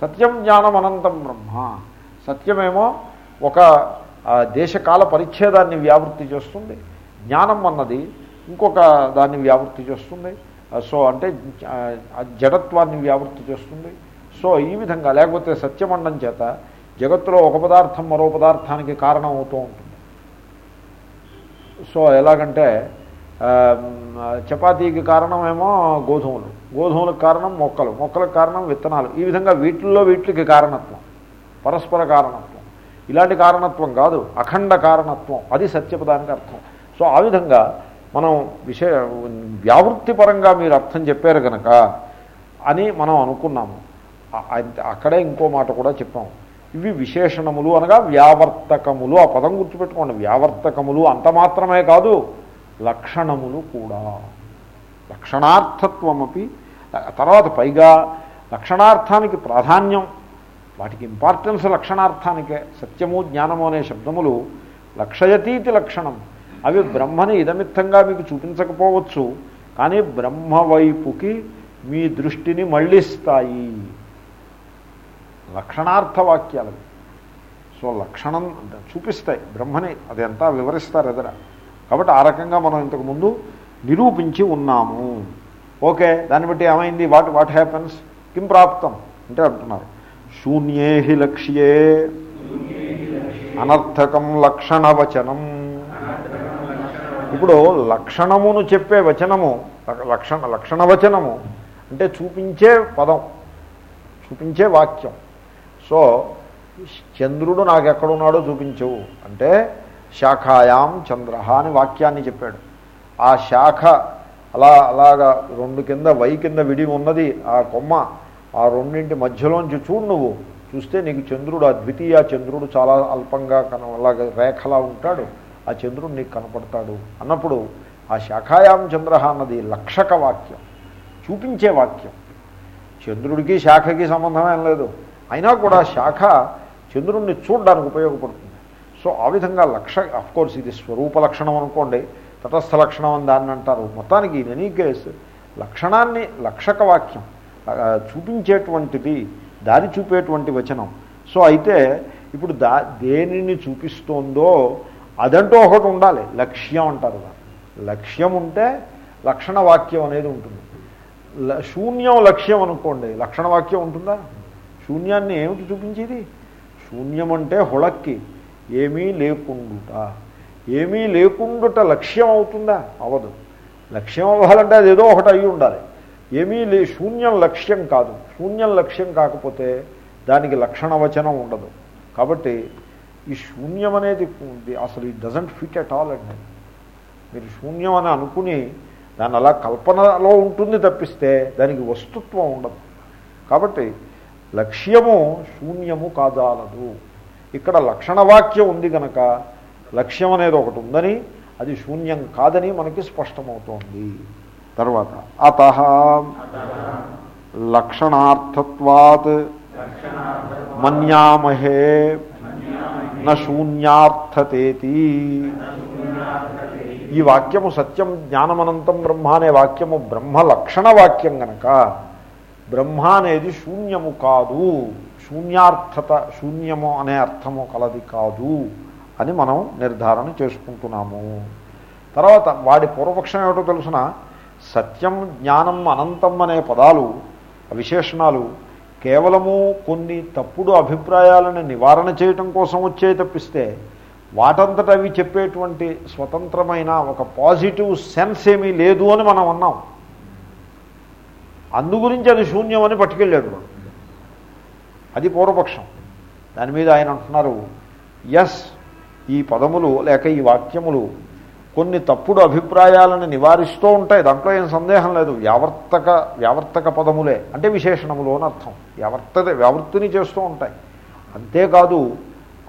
సత్యం జ్ఞానం అనంతం బ్రహ్మ. సత్యమేమో ఒక దేశకాల పరిచ్ఛేదాన్ని వ్యావృత్తి చేస్తుంది. జ్ఞానం అన్నది ఇంకొక దాన్ని వ్యావృత్తి చేస్తుంది. సో అంటే జడత్వాన్ని వ్యావృత్తి చేస్తుంది. సో ఈ విధంగా లేకపోతే సత్యమండం చేత జగత్తులో ఒక పదార్థం మరో పదార్థానికి కారణం అవుతూ ఉంటుంది. సో ఎలాగంటే చపాతీకి కారణమేమో గోధుమలు. గోధుమలకు కారణం మొక్కలు. మొక్కలకు కారణం విత్తనాలు. ఈ విధంగా వీటిల్లో వీటికి కారణత్వం. పరస్పర కారణత్వం. ఇలాంటి కారణత్వం కాదు అఖండ కారణత్వం. అది సత్యపదానికి అర్థం. సో ఆ విధంగా మనం విషయ వ్యావృత్తిపరంగా మీరు అర్థం చెప్పారు కనుక అని మనం అనుకున్నాము. అక్కడే ఇంకో మాట కూడా చెప్పాము ఇవి విశేషణములు అనగా వ్యావర్తకములు. ఆ పదం గుర్తుపెట్టుకోండి. వ్యావర్తకములు అంత మాత్రమే కాదు లక్షణములు కూడా. లక్షణార్థత్వమపి తర్వాత పైగా లక్షణార్థానికి ప్రాధాన్యం వాటికి ఇంపార్టెన్స్ లక్షణార్థానికే సత్యము జ్ఞానము అనే శబ్దములు లక్షయతీతి లక్షణం. అవి బ్రహ్మని ఇదమిత్తంగా మీకు చూపించకపోవచ్చు కానీ బ్రహ్మ వైపుకి మీ దృష్టిని మళ్ళిస్తాయి. లక్షణార్థ వాక్యాలు సో లక్షణం చూపిస్తాయి. బ్రహ్మని అదంతా వివరిస్తారు ఎదర. కాబట్టి ఆ రకంగా మనం ఇంతకుముందు నిరూపించి ఉన్నాము. ఓకే దాన్ని బట్టి ఏమైంది? వాట్ వాట్ హ్యాపెన్స్ కిం ప్రాప్తం? అంటే అంటున్నారు. శూన్యే హి లక్ష్యే. అనర్థకం లక్షణ వచనం. ఇప్పుడు లక్షణమును చెప్పే వచనము లక్షణ లక్షణ వచనము అంటే చూపించే పదం చూపించే వాక్యం. సో చంద్రుడు నాకు ఎక్కడున్నాడో చూపించవు అంటే శాఖాయాం చంద్ర అని వాక్యాన్ని చెప్పాడు. ఆ శాఖ అలా అలాగా రెండు కింద వై కింద విడి ఉన్నది ఆ కొమ్మ. ఆ రెండింటి మధ్యలోంచి చూడు నువ్వు. చూస్తే నీకు చంద్రుడు ఆ ద్వితీయ చంద్రుడు చాలా అల్పంగా కన అలాగ రేఖలా ఉంటాడు. ఆ చంద్రుడు నీకు కనపడతాడు. అన్నప్పుడు ఆ శాఖాయాం చంద్ర అన్నది లక్షక వాక్యం చూపించే వాక్యం. చంద్రుడికి శాఖకి సంబంధం లేదు. అయినా కూడా శాఖ చంద్రుడిని చూడడానికి ఉపయోగపడుతుంది. సో ఆ విధంగా లక్ష కోర్స్ ఇది స్వరూప లక్షణం అనుకోండి. తటస్థ లక్షణం అని దాన్ని అంటారు. మొత్తానికి ఇన్ ఎనీ కేసు లక్షణాన్ని లక్షక వాక్యం చూపించేటువంటిది దారి చూపేటువంటి వచనం. సో అయితే ఇప్పుడు దా దేనిని చూపిస్తోందో అదంటూ ఒకటి ఉండాలి. లక్ష్యం అంటారు లక్ష్యం ఉంటే లక్షణ వాక్యం అనేది ఉంటుంది. ల- శూన్యం లక్ష్యం అనుకోండి. లక్షణ వాక్యం ఉంటుందా? శూన్యాన్ని ఏమిటి చూపించేది? శూన్యం అంటే హుళక్కి. ఏమీ లేకుండా ఏమీ లేకుండుట లక్ష్యం అవుతుందా అవదు. లక్ష్యం అవ్వాలంటే అది ఏదో ఒకటి అయి ఉండాలి. ఏమీ లే శూన్యం లక్ష్యం కాదు. శూన్యం లక్ష్యం కాకపోతే దానికి లక్షణ వచనం ఉండదు. కాబట్టి ఈ శూన్యం అనేది అసలు it doesn't fit at all అండి. మీరు శూన్యం అని అనుకుని దాని అలా కల్పనలో ఉంటుంది తప్పిస్తే దానికి వస్తుత్వం ఉండదు. కాబట్టి లక్ష్యము శూన్యము కాదాలదు ఇక్కడ లక్షణవాక్యం ఉంది కనుక లక్ష్యం అనేది ఒకటి ఉందని అది శూన్యం కాదని మనకి స్పష్టమవుతోంది. తర్వాత అత లక్షణార్థత్వాత్ మన్యామహే న శూన్యార్థతేతి. ఈ వాక్యము సత్యం జ్ఞానమనంతం బ్రహ్మ అనే వాక్యము బ్రహ్మ లక్షణ వాక్యం గనక బ్రహ్మ అనేది శూన్యము కాదు. శూన్యార్థత శూన్యము అనే అర్థము కలది కాదు. అని మనం నిర్ధారణ చేసుకుంటున్నాము. తర్వాత వాడి పూర్వపక్షం ఏమిటో తెలుసిన సత్యం జ్ఞానం అనంతం అనే పదాలు విశేషణాలు కేవలము కొన్ని తప్పుడు అభిప్రాయాలను నివారణ చేయటం కోసం వచ్చే తప్పిస్తే వాటంతట అవి చెప్పేటువంటి స్వతంత్రమైన ఒక పాజిటివ్ సెన్స్ ఏమీ లేదు అని మనం అన్నాం. అందు గురించి అది శూన్యం అని పట్టుకెళ్ళాడు అది పూర్వపక్షం. దాని మీద ఆయన అంటున్నారు ఎస్ ఈ పదములు లేక ఈ వాక్యములు కొన్ని తప్పుడు అభిప్రాయాలను నివారిస్తూ ఉంటాయి. దాంట్లో ఏం సందేహం లేదు. వ్యావర్తక వ్యావర్తక పదములే. అంటే విశేషణములు అని అర్థం. వ్యావర్త వ్యావృత్తిని చేస్తూ ఉంటాయి. అంతేకాదు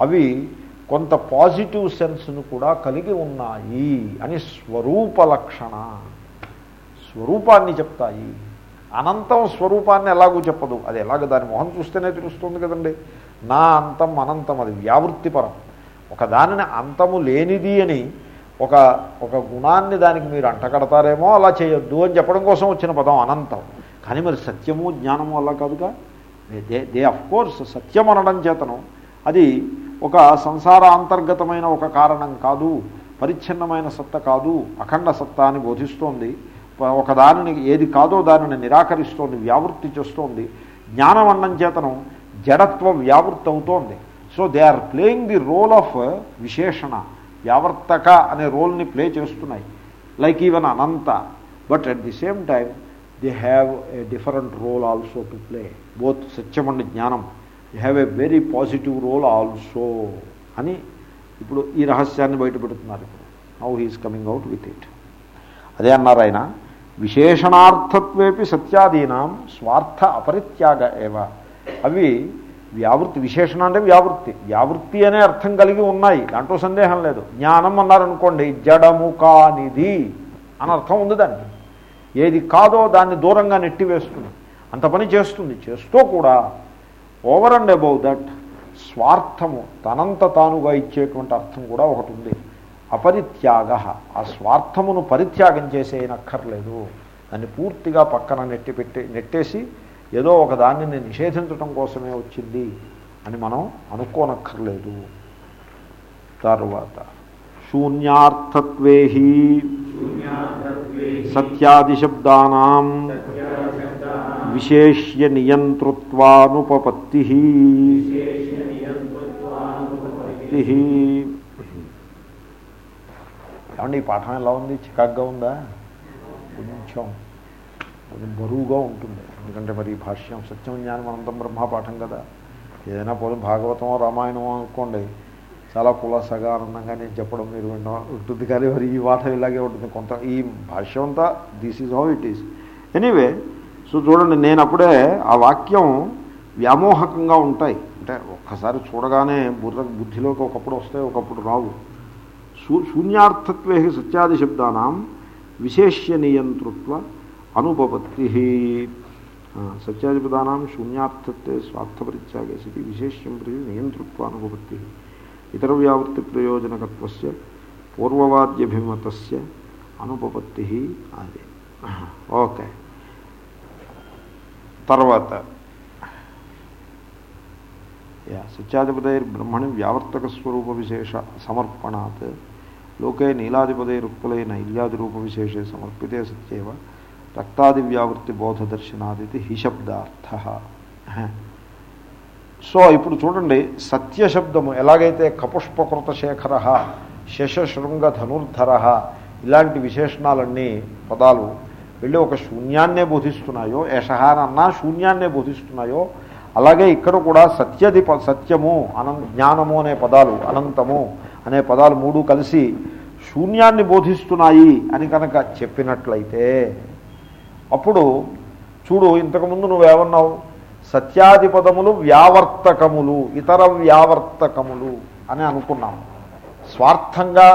అవి కొంత పాజిటివ్ సెన్స్ను కూడా కలిగి ఉన్నాయి అని స్వరూప లక్షణ. స్వరూపాన్ని చెప్తాయి. అనంతం స్వరూపాన్ని ఎలాగూ చెప్పదు. అది ఎలాగ దాని మొహం చూస్తేనే తెలుస్తుంది కదండి. నా అంతం అనంతం అది వ్యావృత్తిపరం. ఒక దానిని అంతము లేనిది అని ఒక ఒక గుణాన్ని దానికి మీరు అంటకడతారేమో అలా చేయొద్దు అని చెప్పడం కోసం వచ్చిన పదం అనంతం. కానీ మరి సత్యము జ్ఞానము అలా కాదుగా? దే దే అఫ్ కోర్స్ సత్యం అనడం చేతను. అది ఒక సంసార అంతర్గతమైన ఒక కారణం కాదు పరిచ్ఛిన్నమైన సత్త కాదు అఖండ సత్తా అని బోధిస్తోంది. ఒక దానిని ఏది కాదో దానిని నిరాకరిస్తోంది వ్యావృత్తి చేస్తోంది. జ్ఞానం అన్నం చేతను జడత్వం వ్యావృత్తి అవుతోంది so they are playing the role of విశేషణ వ్యావర్తక అనే రోల్ని ప్లే చేస్తున్నాయి like even Anantha. But at the same time they have a different role also to play both Satyam and జ్ఞానం. You have a very positive role also అని ఇప్పుడు ఈ రహస్యాన్ని బయటపెడుతున్నారు ఇప్పుడు. How he's coming out with it అదే అన్నారు ఆయన విశేషణార్థత్వేపి సత్యాదీనాం స్వార్థ అపరిత్యాగ ఏవ. అవి వ్యావృత్తి విశేషణ అంటే వ్యావృత్తి. వ్యావృత్తి అనే అర్థం కలిగి ఉన్నాయి. దాంట్లో సందేహం లేదు. జ్ఞానం అన్నారనుకోండి జడము కానిది అని అర్థం ఉంది దానికి. ఏది కాదో దాన్ని దూరంగా నెట్టివేస్తుంది అంత పని చేస్తుంది. చేస్తూ కూడా ఓవర్ అండ్ అబౌవ్ దట్ స్వార్థము తనంత తానుగా ఇచ్చేటువంటి అర్థం కూడా ఒకటి ఉంది. అపరిత్యాగ ఆ స్వార్థమును పరిత్యాగం చేసేయనక్కర్లేదు దాన్ని పూర్తిగా పక్కన నెట్టి పెట్టి నెట్టేసి ఏదో ఒక దానిని నిషేధించడం కోసమే వచ్చింది అని మనం అనుకోనక్కర్లేదు. తరువాత శూన్యార్థత్వే సత్యాదిశబ్దానాం విశేష్య నియంతృత్వానుపపత్తి ఏమండి ఈ పాఠం ఎలా ఉంది? చికాగ్గా ఉందా? కొంచెం కొంచెం బరువుగా ఉంటుంది. ఎందుకంటే మరి ఈ భాష్యం సత్యం జ్ఞానం అనంతం బ్రహ్మ పాఠం కదా. ఏదైనా పోదు భాగవతమో రామాయణమో అనుకోండి చాలా కులాసగా ఆనందంగా నేను చెప్పడం మీరు విన్నా ఉంటుంది కానీ మరి ఈ వాట ఇలాగే ఉంటుంది. కొంత ఈ భాష్యం అంతా this is how it is anyway so చూడండి నేను అప్పుడే ఆ వాక్యం వ్యామోహకంగా ఉంటాయి. అంటే ఒక్కసారి చూడగానే బుర్ర బుద్ధిలోకి ఒకప్పుడు వస్తాయి ఒకప్పుడు రావు. శూ శూన్యార్థత్వే సత్యాది శబ్దానాం విశేష్య నియంతృత్వ అనుపపత్తి సత్యాదిపదానాం శూన్యార్థత్వే స్వార్థపరిత్యాగే సతి విశేష్యం ప్రియ నియంతృత్వ అనుపపత్తి ఇతర వ్యావృత్తి ప్రయోజనకత్వస్య పూర్వవాద్యభిమతస్య అనుపపత్తి అది ఓకే తర్వాత యా సత్యాధిపతైర్బ్రహ్మణి వ్యావర్తక స్వరూప విశేష సమర్పణాత్ లోకే నీలాధిపతైరుక్తులైన ఇల్యాదిరూప విశేషే సమర్పితే సత్యేవ రక్తాది వ్యావృత్తి బోధదర్శనాదితి హిశబ్దార్థ సో ఇప్పుడు చూడండి సత్యశబ్దము ఎలాగైతే కపుష్పకృత శేఖర శశశృంగ ధనుర్ధర ఇలాంటి విశేషణాలన్నీ పదాలు వెళ్ళి ఒక శూన్యాన్నే బోధిస్తున్నాయో యశహ అన్నా శూన్యాన్నే బోధిస్తున్నాయో అలాగే ఇక్కడ కూడా సత్యది సత్యము అనం జ్ఞానము అనే పదాలు అనంతము అనే పదాలు మూడు కలిసి శూన్యాన్ని బోధిస్తున్నాయి అని కనుక చెప్పినట్లయితే అప్పుడు చూడు ఇంతకుముందు నువ్వేమన్నావు? సత్యాధిపదములు వ్యావర్తకములు ఇతర వ్యావర్తకములు అని అనుకున్నాం. స్వార్థంగా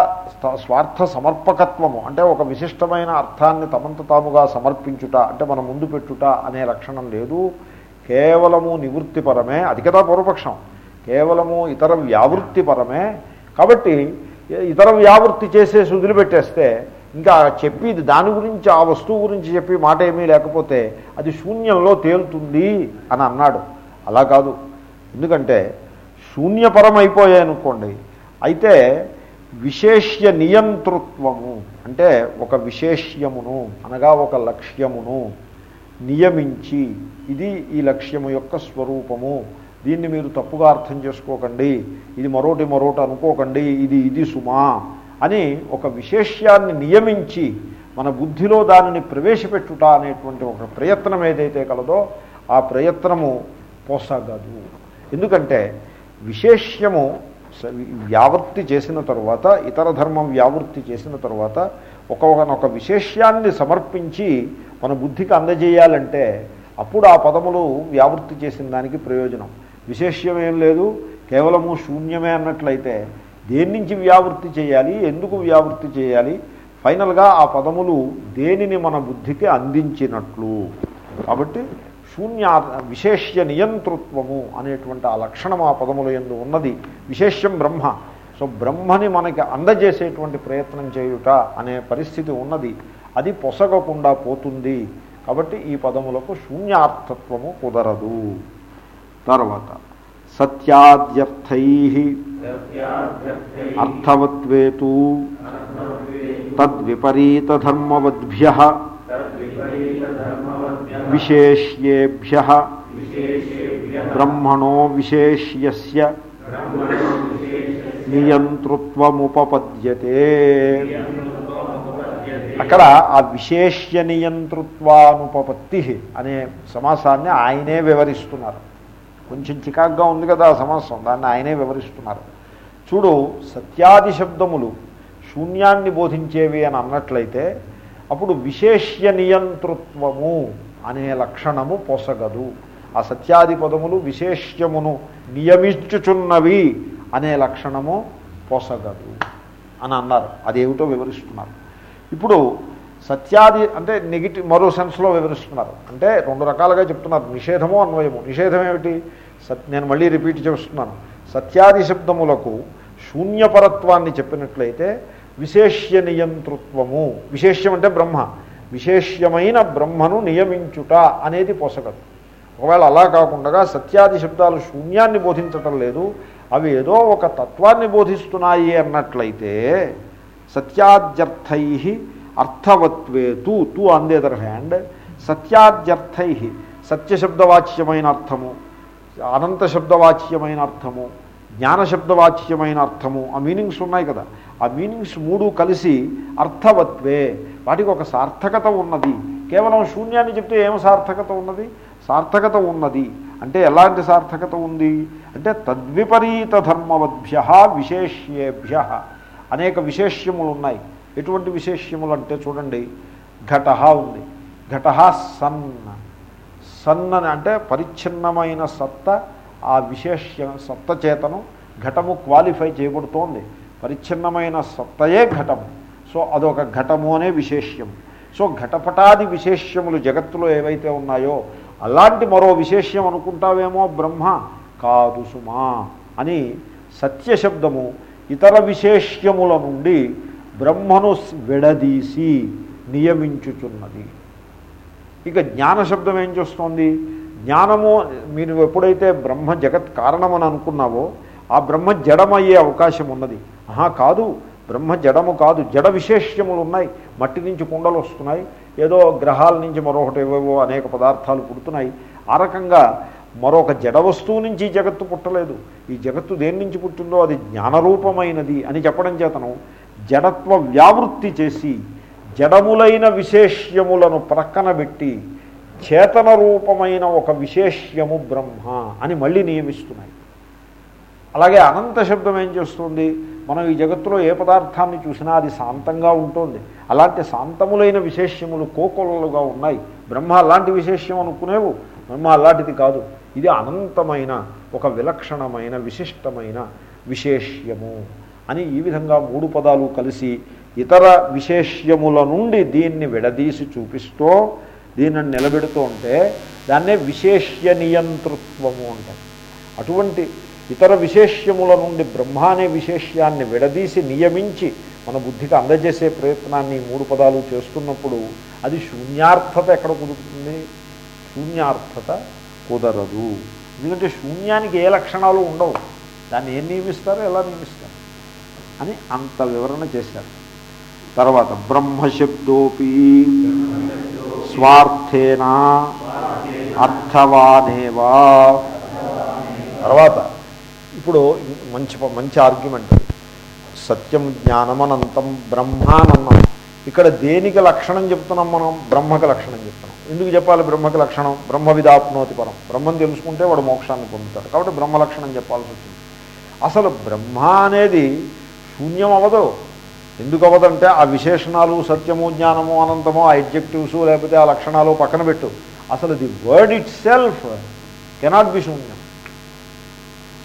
స్వార్థ సమర్పకత్వము అంటే ఒక విశిష్టమైన అర్థాన్ని తమంత తాముగా సమర్పించుట అంటే మన ముందు పెట్టుట అనే లక్షణం లేదు. కేవలము నివృత్తిపరమే అది కదా పూర్వపక్షం. కేవలము ఇతర వ్యావృత్తిపరమే. కాబట్టి ఇతర వ్యావృత్తి చేసేసి వదిలిపెట్టేస్తే ఇంకా చెప్పి దాని గురించి ఆ వస్తువు గురించి చెప్పి మాట ఏమీ లేకపోతే అది శూన్యంలో తేలుతుంది అని అన్నాడు. అలా కాదు. ఎందుకంటే శూన్యపరం అయిపోయాయనుకోండి అయితే విశేష్య నియంతృత్వము అంటే ఒక విశేష్యమును అనగా ఒక లక్ష్యమును నియమించి ఇది ఈ లక్ష్యము యొక్క స్వరూపము. దీన్ని మీరు తప్పుగా అర్థం చేసుకోకండి. ఇది మరోటి మరోటి అనుకోకండి. ఇది ఇది సుమా. అని ఒక విశేష్యాన్ని నియమించి మన బుద్ధిలో దానిని ప్రవేశపెట్టుట అనేటువంటి ఒక ప్రయత్నం ఏదైతే కలదో ఆ ప్రయత్నము పోసాగదు. ఎందుకంటే విశేష్యము వ్యావృత్తి చేసిన తరువాత ఇతర ధర్మం వ్యావృత్తి చేసిన తరువాత ఒక విశేష్యాన్ని సమర్పించి మన బుద్ధికి అందజేయాలంటే అప్పుడు ఆ పదములు వ్యావృత్తి చేసిన దానికి ప్రయోజనం. విశేష్యం ఏం లేదు కేవలము శూన్యమే అన్నట్లయితే దేని నుంచి వ్యావృత్తి చేయాలి? ఎందుకు వ్యావృత్తి చేయాలి? ఫైనల్గా ఆ పదములు దేనిని మన బుద్ధికి అందించినట్లు. కాబట్టి శూన్య విశేష్య నియంతృత్వము అనేటువంటి ఆ లక్షణం ఆ పదముల ఎందు ఉన్నది. విశేష్యం బ్రహ్మ. సో బ్రహ్మని మనకి అందజేసేటువంటి ప్రయత్నం చేయుట అనే పరిస్థితి ఉన్నది. అది పొసగకుండా పోతుంది. కాబట్టి ఈ పదములకు శూన్యార్థత్వము కుదరదు. తర్వాత సత్యాద్యర్థై అర్థవత్వేతు తద్విపరీతధర్మవద్భ్య విశేష్యేభ్య బ్రహ్మణో విశేష్యస్య నియంతృత్వముపపద్యతే అక్కడ ఆ విశేష్య నియంతృత్వానుపపత్తి అనే సమాసాన్ని ఆయనే వివరిస్తున్నారు. కొంచెం చికాగ్గా ఉంది కదా ఆ సమాసం దాన్ని ఆయనే వివరిస్తున్నారు. చూడు సత్యాది శబ్దములు శూన్యాన్ని బోధించేవి అని అన్నట్లయితే అప్పుడు విశేష్య నియంతృత్వము అనే లక్షణము పొసగదు. ఆ సత్యాది పదములు విశేష్యమును నియమించుచున్నవి అనే లక్షణము పొసగదు అని అన్నారు. అదేమిటో వివరిస్తున్నారు. ఇప్పుడు సత్యాది అంటే నెగిటివ్ మరో సెన్స్లో వివరిస్తున్నారు. అంటే రెండు రకాలుగా చెప్తున్నారు. నిషేధము అన్వయము. నిషేధం ఏమిటి? సత్ నేను మళ్ళీ రిపీట్ చేస్తున్నాను. సత్యాది శబ్దములకు శూన్యపరత్వాన్ని చెప్పినట్లయితే విశేష్య నియంతృత్వము. విశేష్యం అంటే బ్రహ్మ. విశేష్యమైన బ్రహ్మను నియమించుట అనేది పొసగదు ఒకవేళ అలా కాకుండా సత్యాది శబ్దాలు శూన్యాన్ని బోధించటం లేదు అవి ఏదో ఒక తత్వాన్ని బోధిస్తున్నాయి అన్నట్లయితే సత్యాద్యర్థై అర్థవత్వే తూ తూ ఆన్ ది అదర్ హ్యాండ్. సత్యాద్యర్థై సత్యశబ్దవాచ్యమైన అర్థము అనంత శబ్దవాచ్యమైన అర్థము జ్ఞానశబ్దవాచ్యమైన అర్థము ఆ మీనింగ్స్ ఉన్నాయి కదా. ఆ మీనింగ్స్ మూడు కలిసి అర్థవత్వే. వాటికి ఒక సార్థకత ఉన్నది. కేవలం శూన్యాన్ని చెప్తే ఏం సార్థకత ఉన్నది? సార్థకత ఉన్నది. అంటే ఎలాంటి సార్థకత ఉంది? అంటే తద్విపరీత ధర్మవద్భ్య విశేష్యేభ్య అనేక విశేష్యములు ఉన్నాయి. ఎటువంటి విశేష్యములు అంటే చూడండి ఘట ఉంది. ఘట సన్న సన్న అని అంటే పరిచ్ఛిన్నమైన సత్త ఆ విశేష్య సత్త చేతను ఘటము క్వాలిఫై చేయబడుతోంది. పరిచ్ఛిన్నమైన సత్తయే ఘటము సో అదొక ఘటము అనే విశేష్యం సో ఘటపటాది విశేష్యములు జగత్తులో ఏవైతే ఉన్నాయో అలాంటి మరో విశేష్యం అనుకుంటావేమో బ్రహ్మ? కాదు సుమా అని సత్యశబ్దము ఇతర విశేష్యముల నుండి బ్రహ్మను విడదీసి నియమించుచున్నది. ఇక జ్ఞాన శబ్దం ఏం చేస్తోంది? జ్ఞానము మీరు ఎప్పుడైతే బ్రహ్మ జగత్ కారణమని అనుకున్నావో ఆ బ్రహ్మ జడమయ్యే అవకాశం ఉన్నది. ఆహా కాదు. బ్రహ్మ జడము కాదు. జడ విశేష్యములు ఉన్నాయి. మట్టి నుంచి కుండలు వస్తున్నాయి. ఏదో గ్రహాల నుంచి మరొకటి ఏవేవో అనేక పదార్థాలు పుడుతున్నాయి. ఆ రకంగా మరొక జడ వస్తువు నుంచి ఈ జగత్తు పుట్టలేదు. ఈ జగత్తు దేని నుంచి పుట్టిందో అది జ్ఞానరూపమైనది అని చెప్పడం చేతను. జడత్వ వ్యావృత్తి చేసి జడములైన విశేష్యములను ప్రక్కన పెట్టి చేతన రూపమైన ఒక విశేష్యము బ్రహ్మ అని మళ్ళీ నియమిస్తున్నాయి. అలాగే అనంత శబ్దం ఏం చేస్తుంది? మనం ఈ జగత్తులో ఏ పదార్థాన్ని చూసినా అది శాంతంగా ఉంటుంది. అలాంటి శాంతములైన విశేష్యములు కోకొలలుగా ఉన్నాయి. బ్రహ్మ అలాంటి విశేష్యం అనుకునేవు? బ్రహ్మ అలాంటిది కాదు. ఇది అనంతమైన ఒక విలక్షణమైన విశిష్టమైన విశేష్యము. అని ఈ విధంగా మూడు పదాలు కలిసి ఇతర విశేష్యముల నుండి దీన్ని విడదీసి చూపిస్తూ దీనిని నిలబెడుతూ ఉంటే దాన్నే విశేష్య నియంతృత్వము అంటారు. అటువంటి ఇతర విశేష్యముల నుండి బ్రహ్మ అనే విశేష్యాన్ని విడదీసి నియమించి మన బుద్ధికి అందజేసే ప్రయత్నాన్ని మూడు పదాలు చేస్తున్నప్పుడు అది శూన్యార్థత ఎక్కడ కుదురుతుంది? శూన్యార్థత కుదరదు. ఎందుకంటే శూన్యానికి ఏ లక్షణాలు ఉండవు. దాన్ని ఏం నియమిస్తారు? ఎలా నియమిస్తారు? అని అంత వివరణ చేశారు. తర్వాత బ్రహ్మశబ్దోపి స్వార్థేనా అర్థవానేవా తర్వాత ఇప్పుడు మంచి మంచి ఆర్గ్యుమెంట్ సత్యం జ్ఞానమనంతం బ్రహ్మానందం ఇక్కడ దేనికి లక్షణం చెప్తున్నాం మనం? బ్రహ్మకి లక్షణం చెప్తున్నాం. ఎందుకు చెప్పాలి బ్రహ్మకి లక్షణం? బ్రహ్మ విధాప్నోతి పరం. బ్రహ్మను తెలుసుకుంటే వాడు మోక్షాన్ని పొందుతాడు. కాబట్టి బ్రహ్మ లక్షణం చెప్పాల్సి వచ్చింది. అసలు బ్రహ్మ అనేది శూన్యం అవ్వదు ఎందుకు అవ్వదంటే ఆ విశేషణాలు సత్యము జ్ఞానము అనంతము ఆ ఎడ్జెక్టివ్స్ లేకపోతే ఆ లక్షణాలు పక్కన పెట్టు. అసలు the word itself cannot be శూన్యం.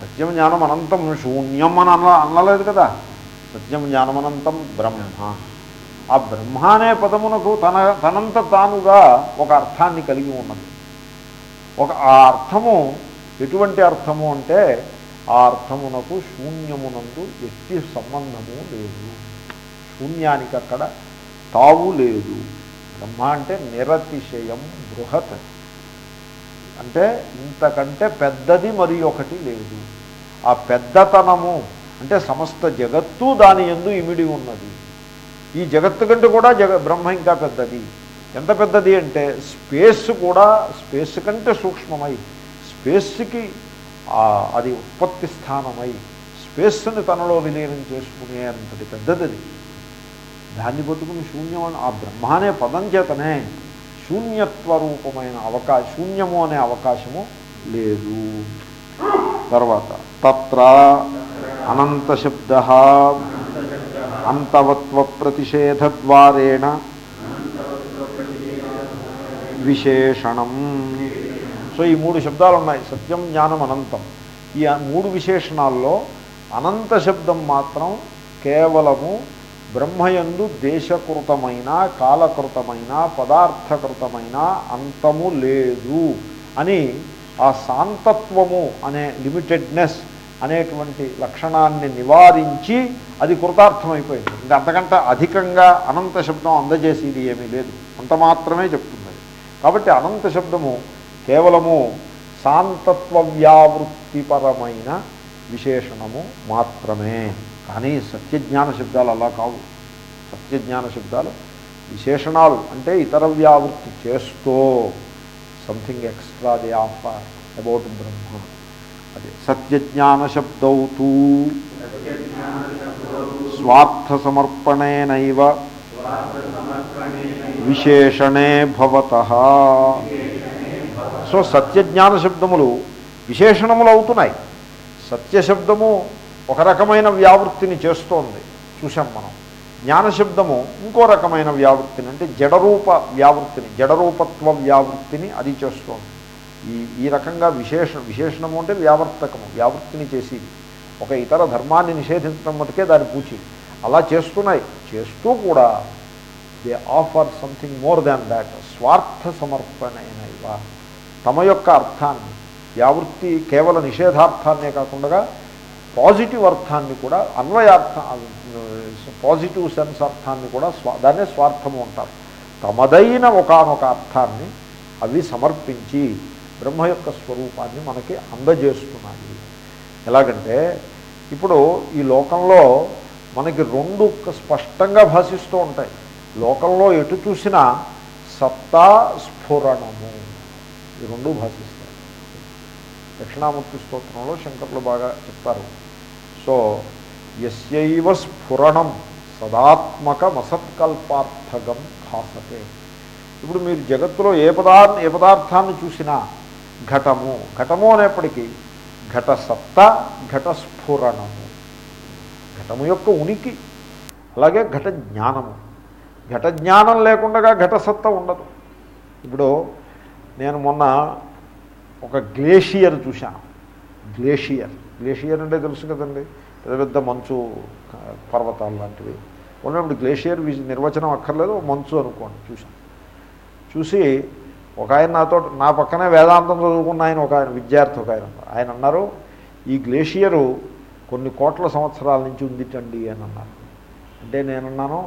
సత్యం జ్ఞానం అనంతం శూన్యం అని అన అనలేదు కదా. సత్యం జ్ఞానం అనంతం బ్రహ్మ. ఆ బ్రహ్మ అనే పదమునకు తన తనంత తానుగా ఒక అర్థాన్ని కలిగి ఉన్నది. ఒక ఆ అర్థము ఎటువంటి అర్థము అంటే ఆ అర్థమునకు శూన్యమునందు ఎట్టి సంబంధము లేదు. శూన్యానికి అక్కడ తావు లేదు. బ్రహ్మ అంటే నిరతిశయం బృహత్. అంటే ఇంతకంటే పెద్దది మరి ఒకటి లేదు. ఆ పెద్దతనము అంటే సమస్త జగత్తు దాని ఎందు ఇమిడి ఉన్నది. ఈ జగత్తు కంటే కూడా జగ బ్రహ్మ ఇంకా పెద్దది. ఎంత పెద్దది అంటే స్పేస్ కూడా స్పేస్ కంటే సూక్ష్మమై స్పేస్కి అది ఉత్పత్తి స్థానమై స్పేస్ని తనలో విలీనం చేసుకునే అంతటి పెద్దది అది దాన్ని పట్టుకుని శూన్యం ఆ బ్రహ్మ అనే పదం చేతనే శూన్యత్వ రూపమైన అవకాశ శూన్యము అనే అవకాశము లేదు. తర్వాత తత్ర అనంతశబ్ద అంతవత్వ ప్రతిషేధద్వారేణ విశేషణం. సో ఈ మూడు శబ్దాలు ఉన్నాయి సత్యం జ్ఞానం అనంతం. ఈ మూడు విశేషణాల్లో అనంత శబ్దం మాత్రం కేవలము బ్రహ్మయందు దేశకృతమైన కాలకృతమైన పదార్థకృతమైన అంతము లేదు అని ఆ శాంతత్వము అనే లిమిటెడ్నెస్ అనేటువంటి లక్షణాన్ని నివారించి అది కృతార్థమైపోయింది. ఇంకా అంతకంటే అధికంగా అనంత శబ్దం అందజేసేది ఏమీ లేదు. అంత మాత్రమే చెప్తుంది కాబట్టి అనంత శబ్దము కేవలము శాంతత్వ వ్యావృత్తిపరమైన విశేషణము మాత్రమే. కానీ సత్యజ్ఞాన శబ్దాలు అలా కావు. సత్యజ్ఞాన శబ్దాలు విశేషణాలు అంటే ఇతర వ్యావృత్తి చేస్తూ something extra they offer about Brahma. అదే సత్యజ్ఞాన శబ్దౌతూ స్వార్థ సమర్పణేనైవ విశేషణే భవత. సో సత్యజ్ఞాన శబ్దములు విశేషణములు అవుతున్నాయి. సత్యశబ్దము ఒక రకమైన వ్యావృత్తిని చేస్తోంది. చూసాం మనం. జ్ఞానశబ్దము ఇంకో రకమైన వ్యావృత్తిని అంటే జడరూప వ్యావృత్తిని జడరూపత్వ వ్యావృత్తిని అది చేస్తోంది. ఈ ఈ రకంగా విశేష విశేషణము అంటే వ్యావర్తకము వ్యావృత్తిని చేసేది. ఒక ఇతర ధర్మాన్ని నిషేధించడం మటుకే దాని పూచి అలా చేస్తున్నాయి. చేస్తూ కూడా they offer something more than that. స్వార్థ సమర్పణైనవ. తమ యొక్క అర్థాన్ని యావృత్తి కేవల నిషేధార్థాన్నే కాకుండా పాజిటివ్ అర్థాన్ని కూడా అన్వయార్థ పాజిటివ్ సెన్స్ అర్థాన్ని కూడా స్వా దాన్నే స్వార్థము అంటారు. తమదైన ఒకనొక అర్థాన్ని అవి సమర్పించి బ్రహ్మ యొక్క స్వరూపాన్ని మనకి అందజేస్తున్నాయి. ఎలాగంటే ఇప్పుడు ఈ లోకంలో మనకి రెండు స్పష్టంగా భాషిస్తూ ఉంటాయి. లోకంలో ఎటు చూసినా సత్తా స్ఫురణము. ఈ రెండు భాషిస్తాయి. దక్షిణామూర్తి స్తోత్రంలో శంకర్లు బాగా చెప్తారు. సో ఎస్యవ స్ఫురణం సదాత్మక మసత్కల్పార్థకం భాసతే. ఇప్పుడు మీరు జగత్తులో ఏ పదార్థ ఏ పదార్థాన్ని చూసినా ఘటము ఘటము అనేప్పటికీ ఘటసత్త ఘటస్ఫురణము. ఘటము యొక్క ఉనికి అలాగే ఘట జ్ఞానము ఘట జ్ఞానం లేకుండా ఘటసత్త ఉండదు. ఇప్పుడు నేను మొన్న ఒక గ్లేషియర్ చూశాను. గ్లేషియర్. గ్లేషియర్ అంటే తెలుసు కదండి? పెద్ద పెద్ద మంచు పర్వతాలు లాంటివి. ఉన్నప్పుడు గ్లేషియర్ నిర్వచనం అక్కర్లేదు మంచు అనుకోండి చూశాను. చూసి ఒక ఆయన నాతో నా పక్కనే వేదాంతం చదువుకున్న ఆయన ఒక ఆయన విద్యార్థి ఒక ఆయన ఆయన అన్నారు ఈ గ్లేషియరు కొన్ని కోట్ల సంవత్సరాల నుంచి ఉందిటండి అని అన్నారు. అంటే నేనున్నాను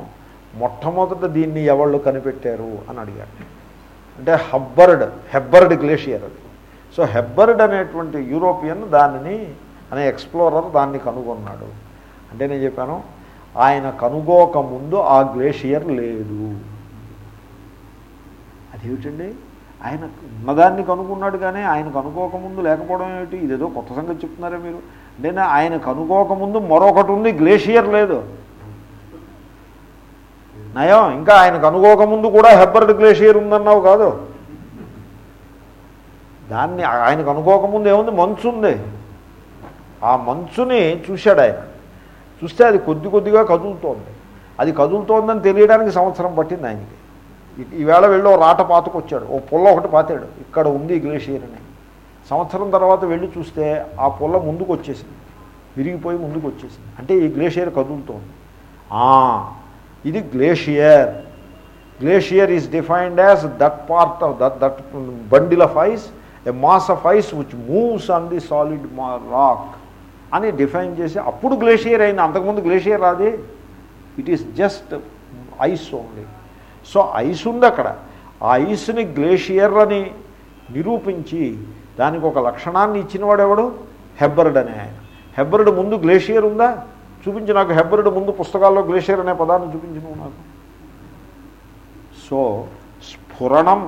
మొట్టమొదట దీన్ని ఎవళ్ళు కనిపెట్టారు అని అడిగాను అంటే హబ్బర్డ్ హెబ్బర్డ్ గ్లేషియర్ అది. సో హెబ్బర్డ్ అనేటువంటి యూరోపియన్ దానిని అనే ఎక్స్ప్లోరర్ దాన్ని కనుగొన్నాడు. అంటే నేను చెప్పాను ఆయన కనుగోక ముందు ఆ గ్లేషియర్ లేదు. అదేమిటండి? ఆయన ఉన్నదాన్ని కనుగొన్నాడు కానీ ఆయన కనుకోకముందు లేకపోవడం ఏమిటి? ఇదేదో కొత్త సంగతి చెప్తున్నారే మీరు. అంటే ఆయన కనుకోకముందు మరొకటి ఉంది గ్లేషియర్ లేదు. నయం. ఇంకా ఆయనకు అనుకోకముందు కూడా హెబ్బర్డ్ గ్లేషియర్ ఉందన్నావు కాదు. దాన్ని ఆయనకు అనుకోకముందు ఏముంది? మంచు ఉంది. ఆ మంచుని చూశాడు ఆయన. చూస్తే అది కొద్ది కొద్దిగా కదులుతోంది. అది కదులుతోందని తెలియడానికి సంవత్సరం పట్టింది ఆయనకి. ఈవేళ వెళ్ళి ఓ రాట పాతకొచ్చాడు. ఓ పుల్ల ఒకటి పాతాడు. ఇక్కడ ఉంది గ్లేషియర్ అని. సంవత్సరం తర్వాత వెళ్ళి చూస్తే ఆ పుల్ల ముందుకు వచ్చేసింది విరిగిపోయి ముందుకు వచ్చేసింది అంటే ఈ గ్లేషియర్ కదులుతోంది. ఇది glacier. Glacier is defined as that part of that that bundle of ice a mass of ice which moves on the solid rock అని డిఫైన్ చేసి అప్పుడు గ్లేషియర్ అయింది. అంతకుముందు గ్లేషియర్ రాది. It is just ice only so ice ఉంది అక్కడ. ఆ ఐస్ని glacier అని నిరూపించి దానికి ఒక లక్షణాన్ని ఇచ్చినవాడు ఎవడు? హెబ్బర్డ్ అనే ఆయన. హెబ్బర్డ్ ముందు గ్లేషియర్ ఉందా? చూపించి నాకు హెబ్బర్డ్ ముందు పుస్తకాల్లో గ్లేషియర్ అనే పదాన్ని చూపించిన నాకు. సో స్ఫురణం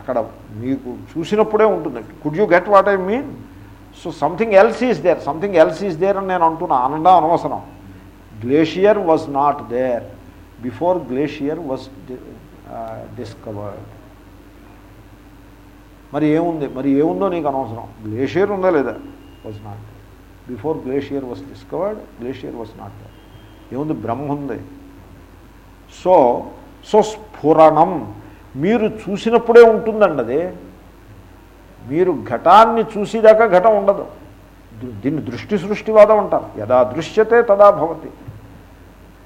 అక్కడ మీకు చూసినప్పుడే ఉంటుంది. Could you get what I mean so something else is there something else is there అని నేను అంటున్నా అనడం అనవసరం. Glacier was not there before glacier was discovered మరి ఏముంది? మరి ఏముందో నీకు అనవసరం. గ్లేషియర్ ఉందా లేదా? Was not before glacier was discovered glacier was not ఏముంది బ్రహ్మ ఉంది. సో సో స్ఫురణం. మీరు చూసినప్పుడే ఉంటుందండి అది. మీరు ఘటాన్ని చూసేదాకా ఘటం ఉండదు. దీన్ని దృష్టి సృష్టివాదం అంటారు. యదా దృశ్యతే తదా భవతి.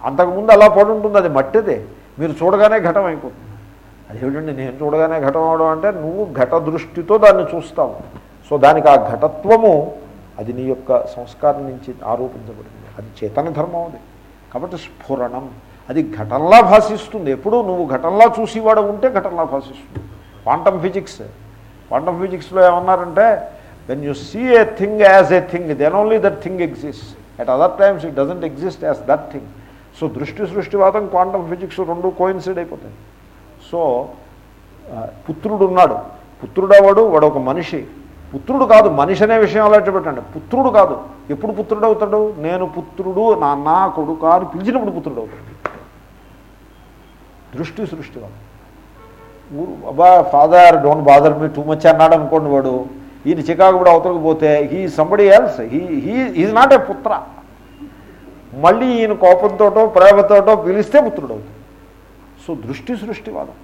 అంతకుముందు అలా పడుంటుంది అది మట్టిదే. మీరు చూడగానే ఘటం అయిపోతుంది. అదేమిటండి నేను చూడగానే ఘటం అవడం అంటే నువ్వు ఘట దృష్టితో దాన్ని చూస్తావు. సో దానికి ఆ ఘటత్వము అది నీ యొక్క సంస్కారం నుంచి ఆరోపించబడింది. అది చేతన ధర్మం అది. కాబట్టి స్ఫురణం. అది ఘటనలా భాషిస్తుంది. ఎప్పుడు నువ్వు ఘటనలా చూసేవాడు ఉంటే ఘటనలా భాషిస్తుంది. Quantum physics. క్వాంటమ్ ఫిజిక్స్లో ఏమన్నారంటే when you see a thing as a thing then only that thing exist at other times it doesn't exist as that thing so దృష్టి సృష్టివాదం క్వాంటమ్ ఫిజిక్స్ రెండు కోయిన్సైడ్ అయిపోతాయి. సో పుత్రుడు ఉన్నాడు. పుత్రుడవాడు? వాడు ఒక మనిషి. పుత్రుడు కాదు మనిషి అనే విషయం అలా పెట్టండి పుత్రుడు కాదు. ఎప్పుడు పుత్రుడు అవుతాడు? నేను పుత్రుడు నాన్న కొడుకు అని పిలిచినప్పుడు పుత్రుడు అవుతాడు. దృష్టి సృష్టివాదం ఊరు అబ్బా father don't bother me too much అన్నాడు అనుకోండి వాడు. ఈయన చికాకు కూడా అవతలకపోతే he somebody else he he is not a పుత్ర మళ్ళీ ఈయన కోపంతోటో ప్రేమతోటో పిలిస్తే పుత్రుడు అవుతుంది సో దృష్టి సృష్టివాదం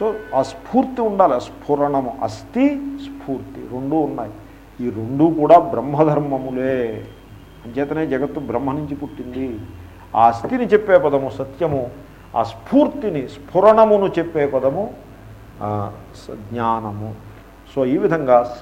సో ఆ స్ఫూర్తి ఉండాలి స్ఫురణము అస్థి స్ఫూర్తి రెండూ ఉన్నాయి. ఈ రెండూ కూడా బ్రహ్మధర్మములే. అంచేతనే జగత్తు బ్రహ్మ నుంచి పుట్టింది. ఆ అస్థిని చెప్పే పదము సత్యము ఆ స్ఫూర్తిని స్ఫురణమును చెప్పే పదము స- జ్ఞానము. సో ఈ విధంగా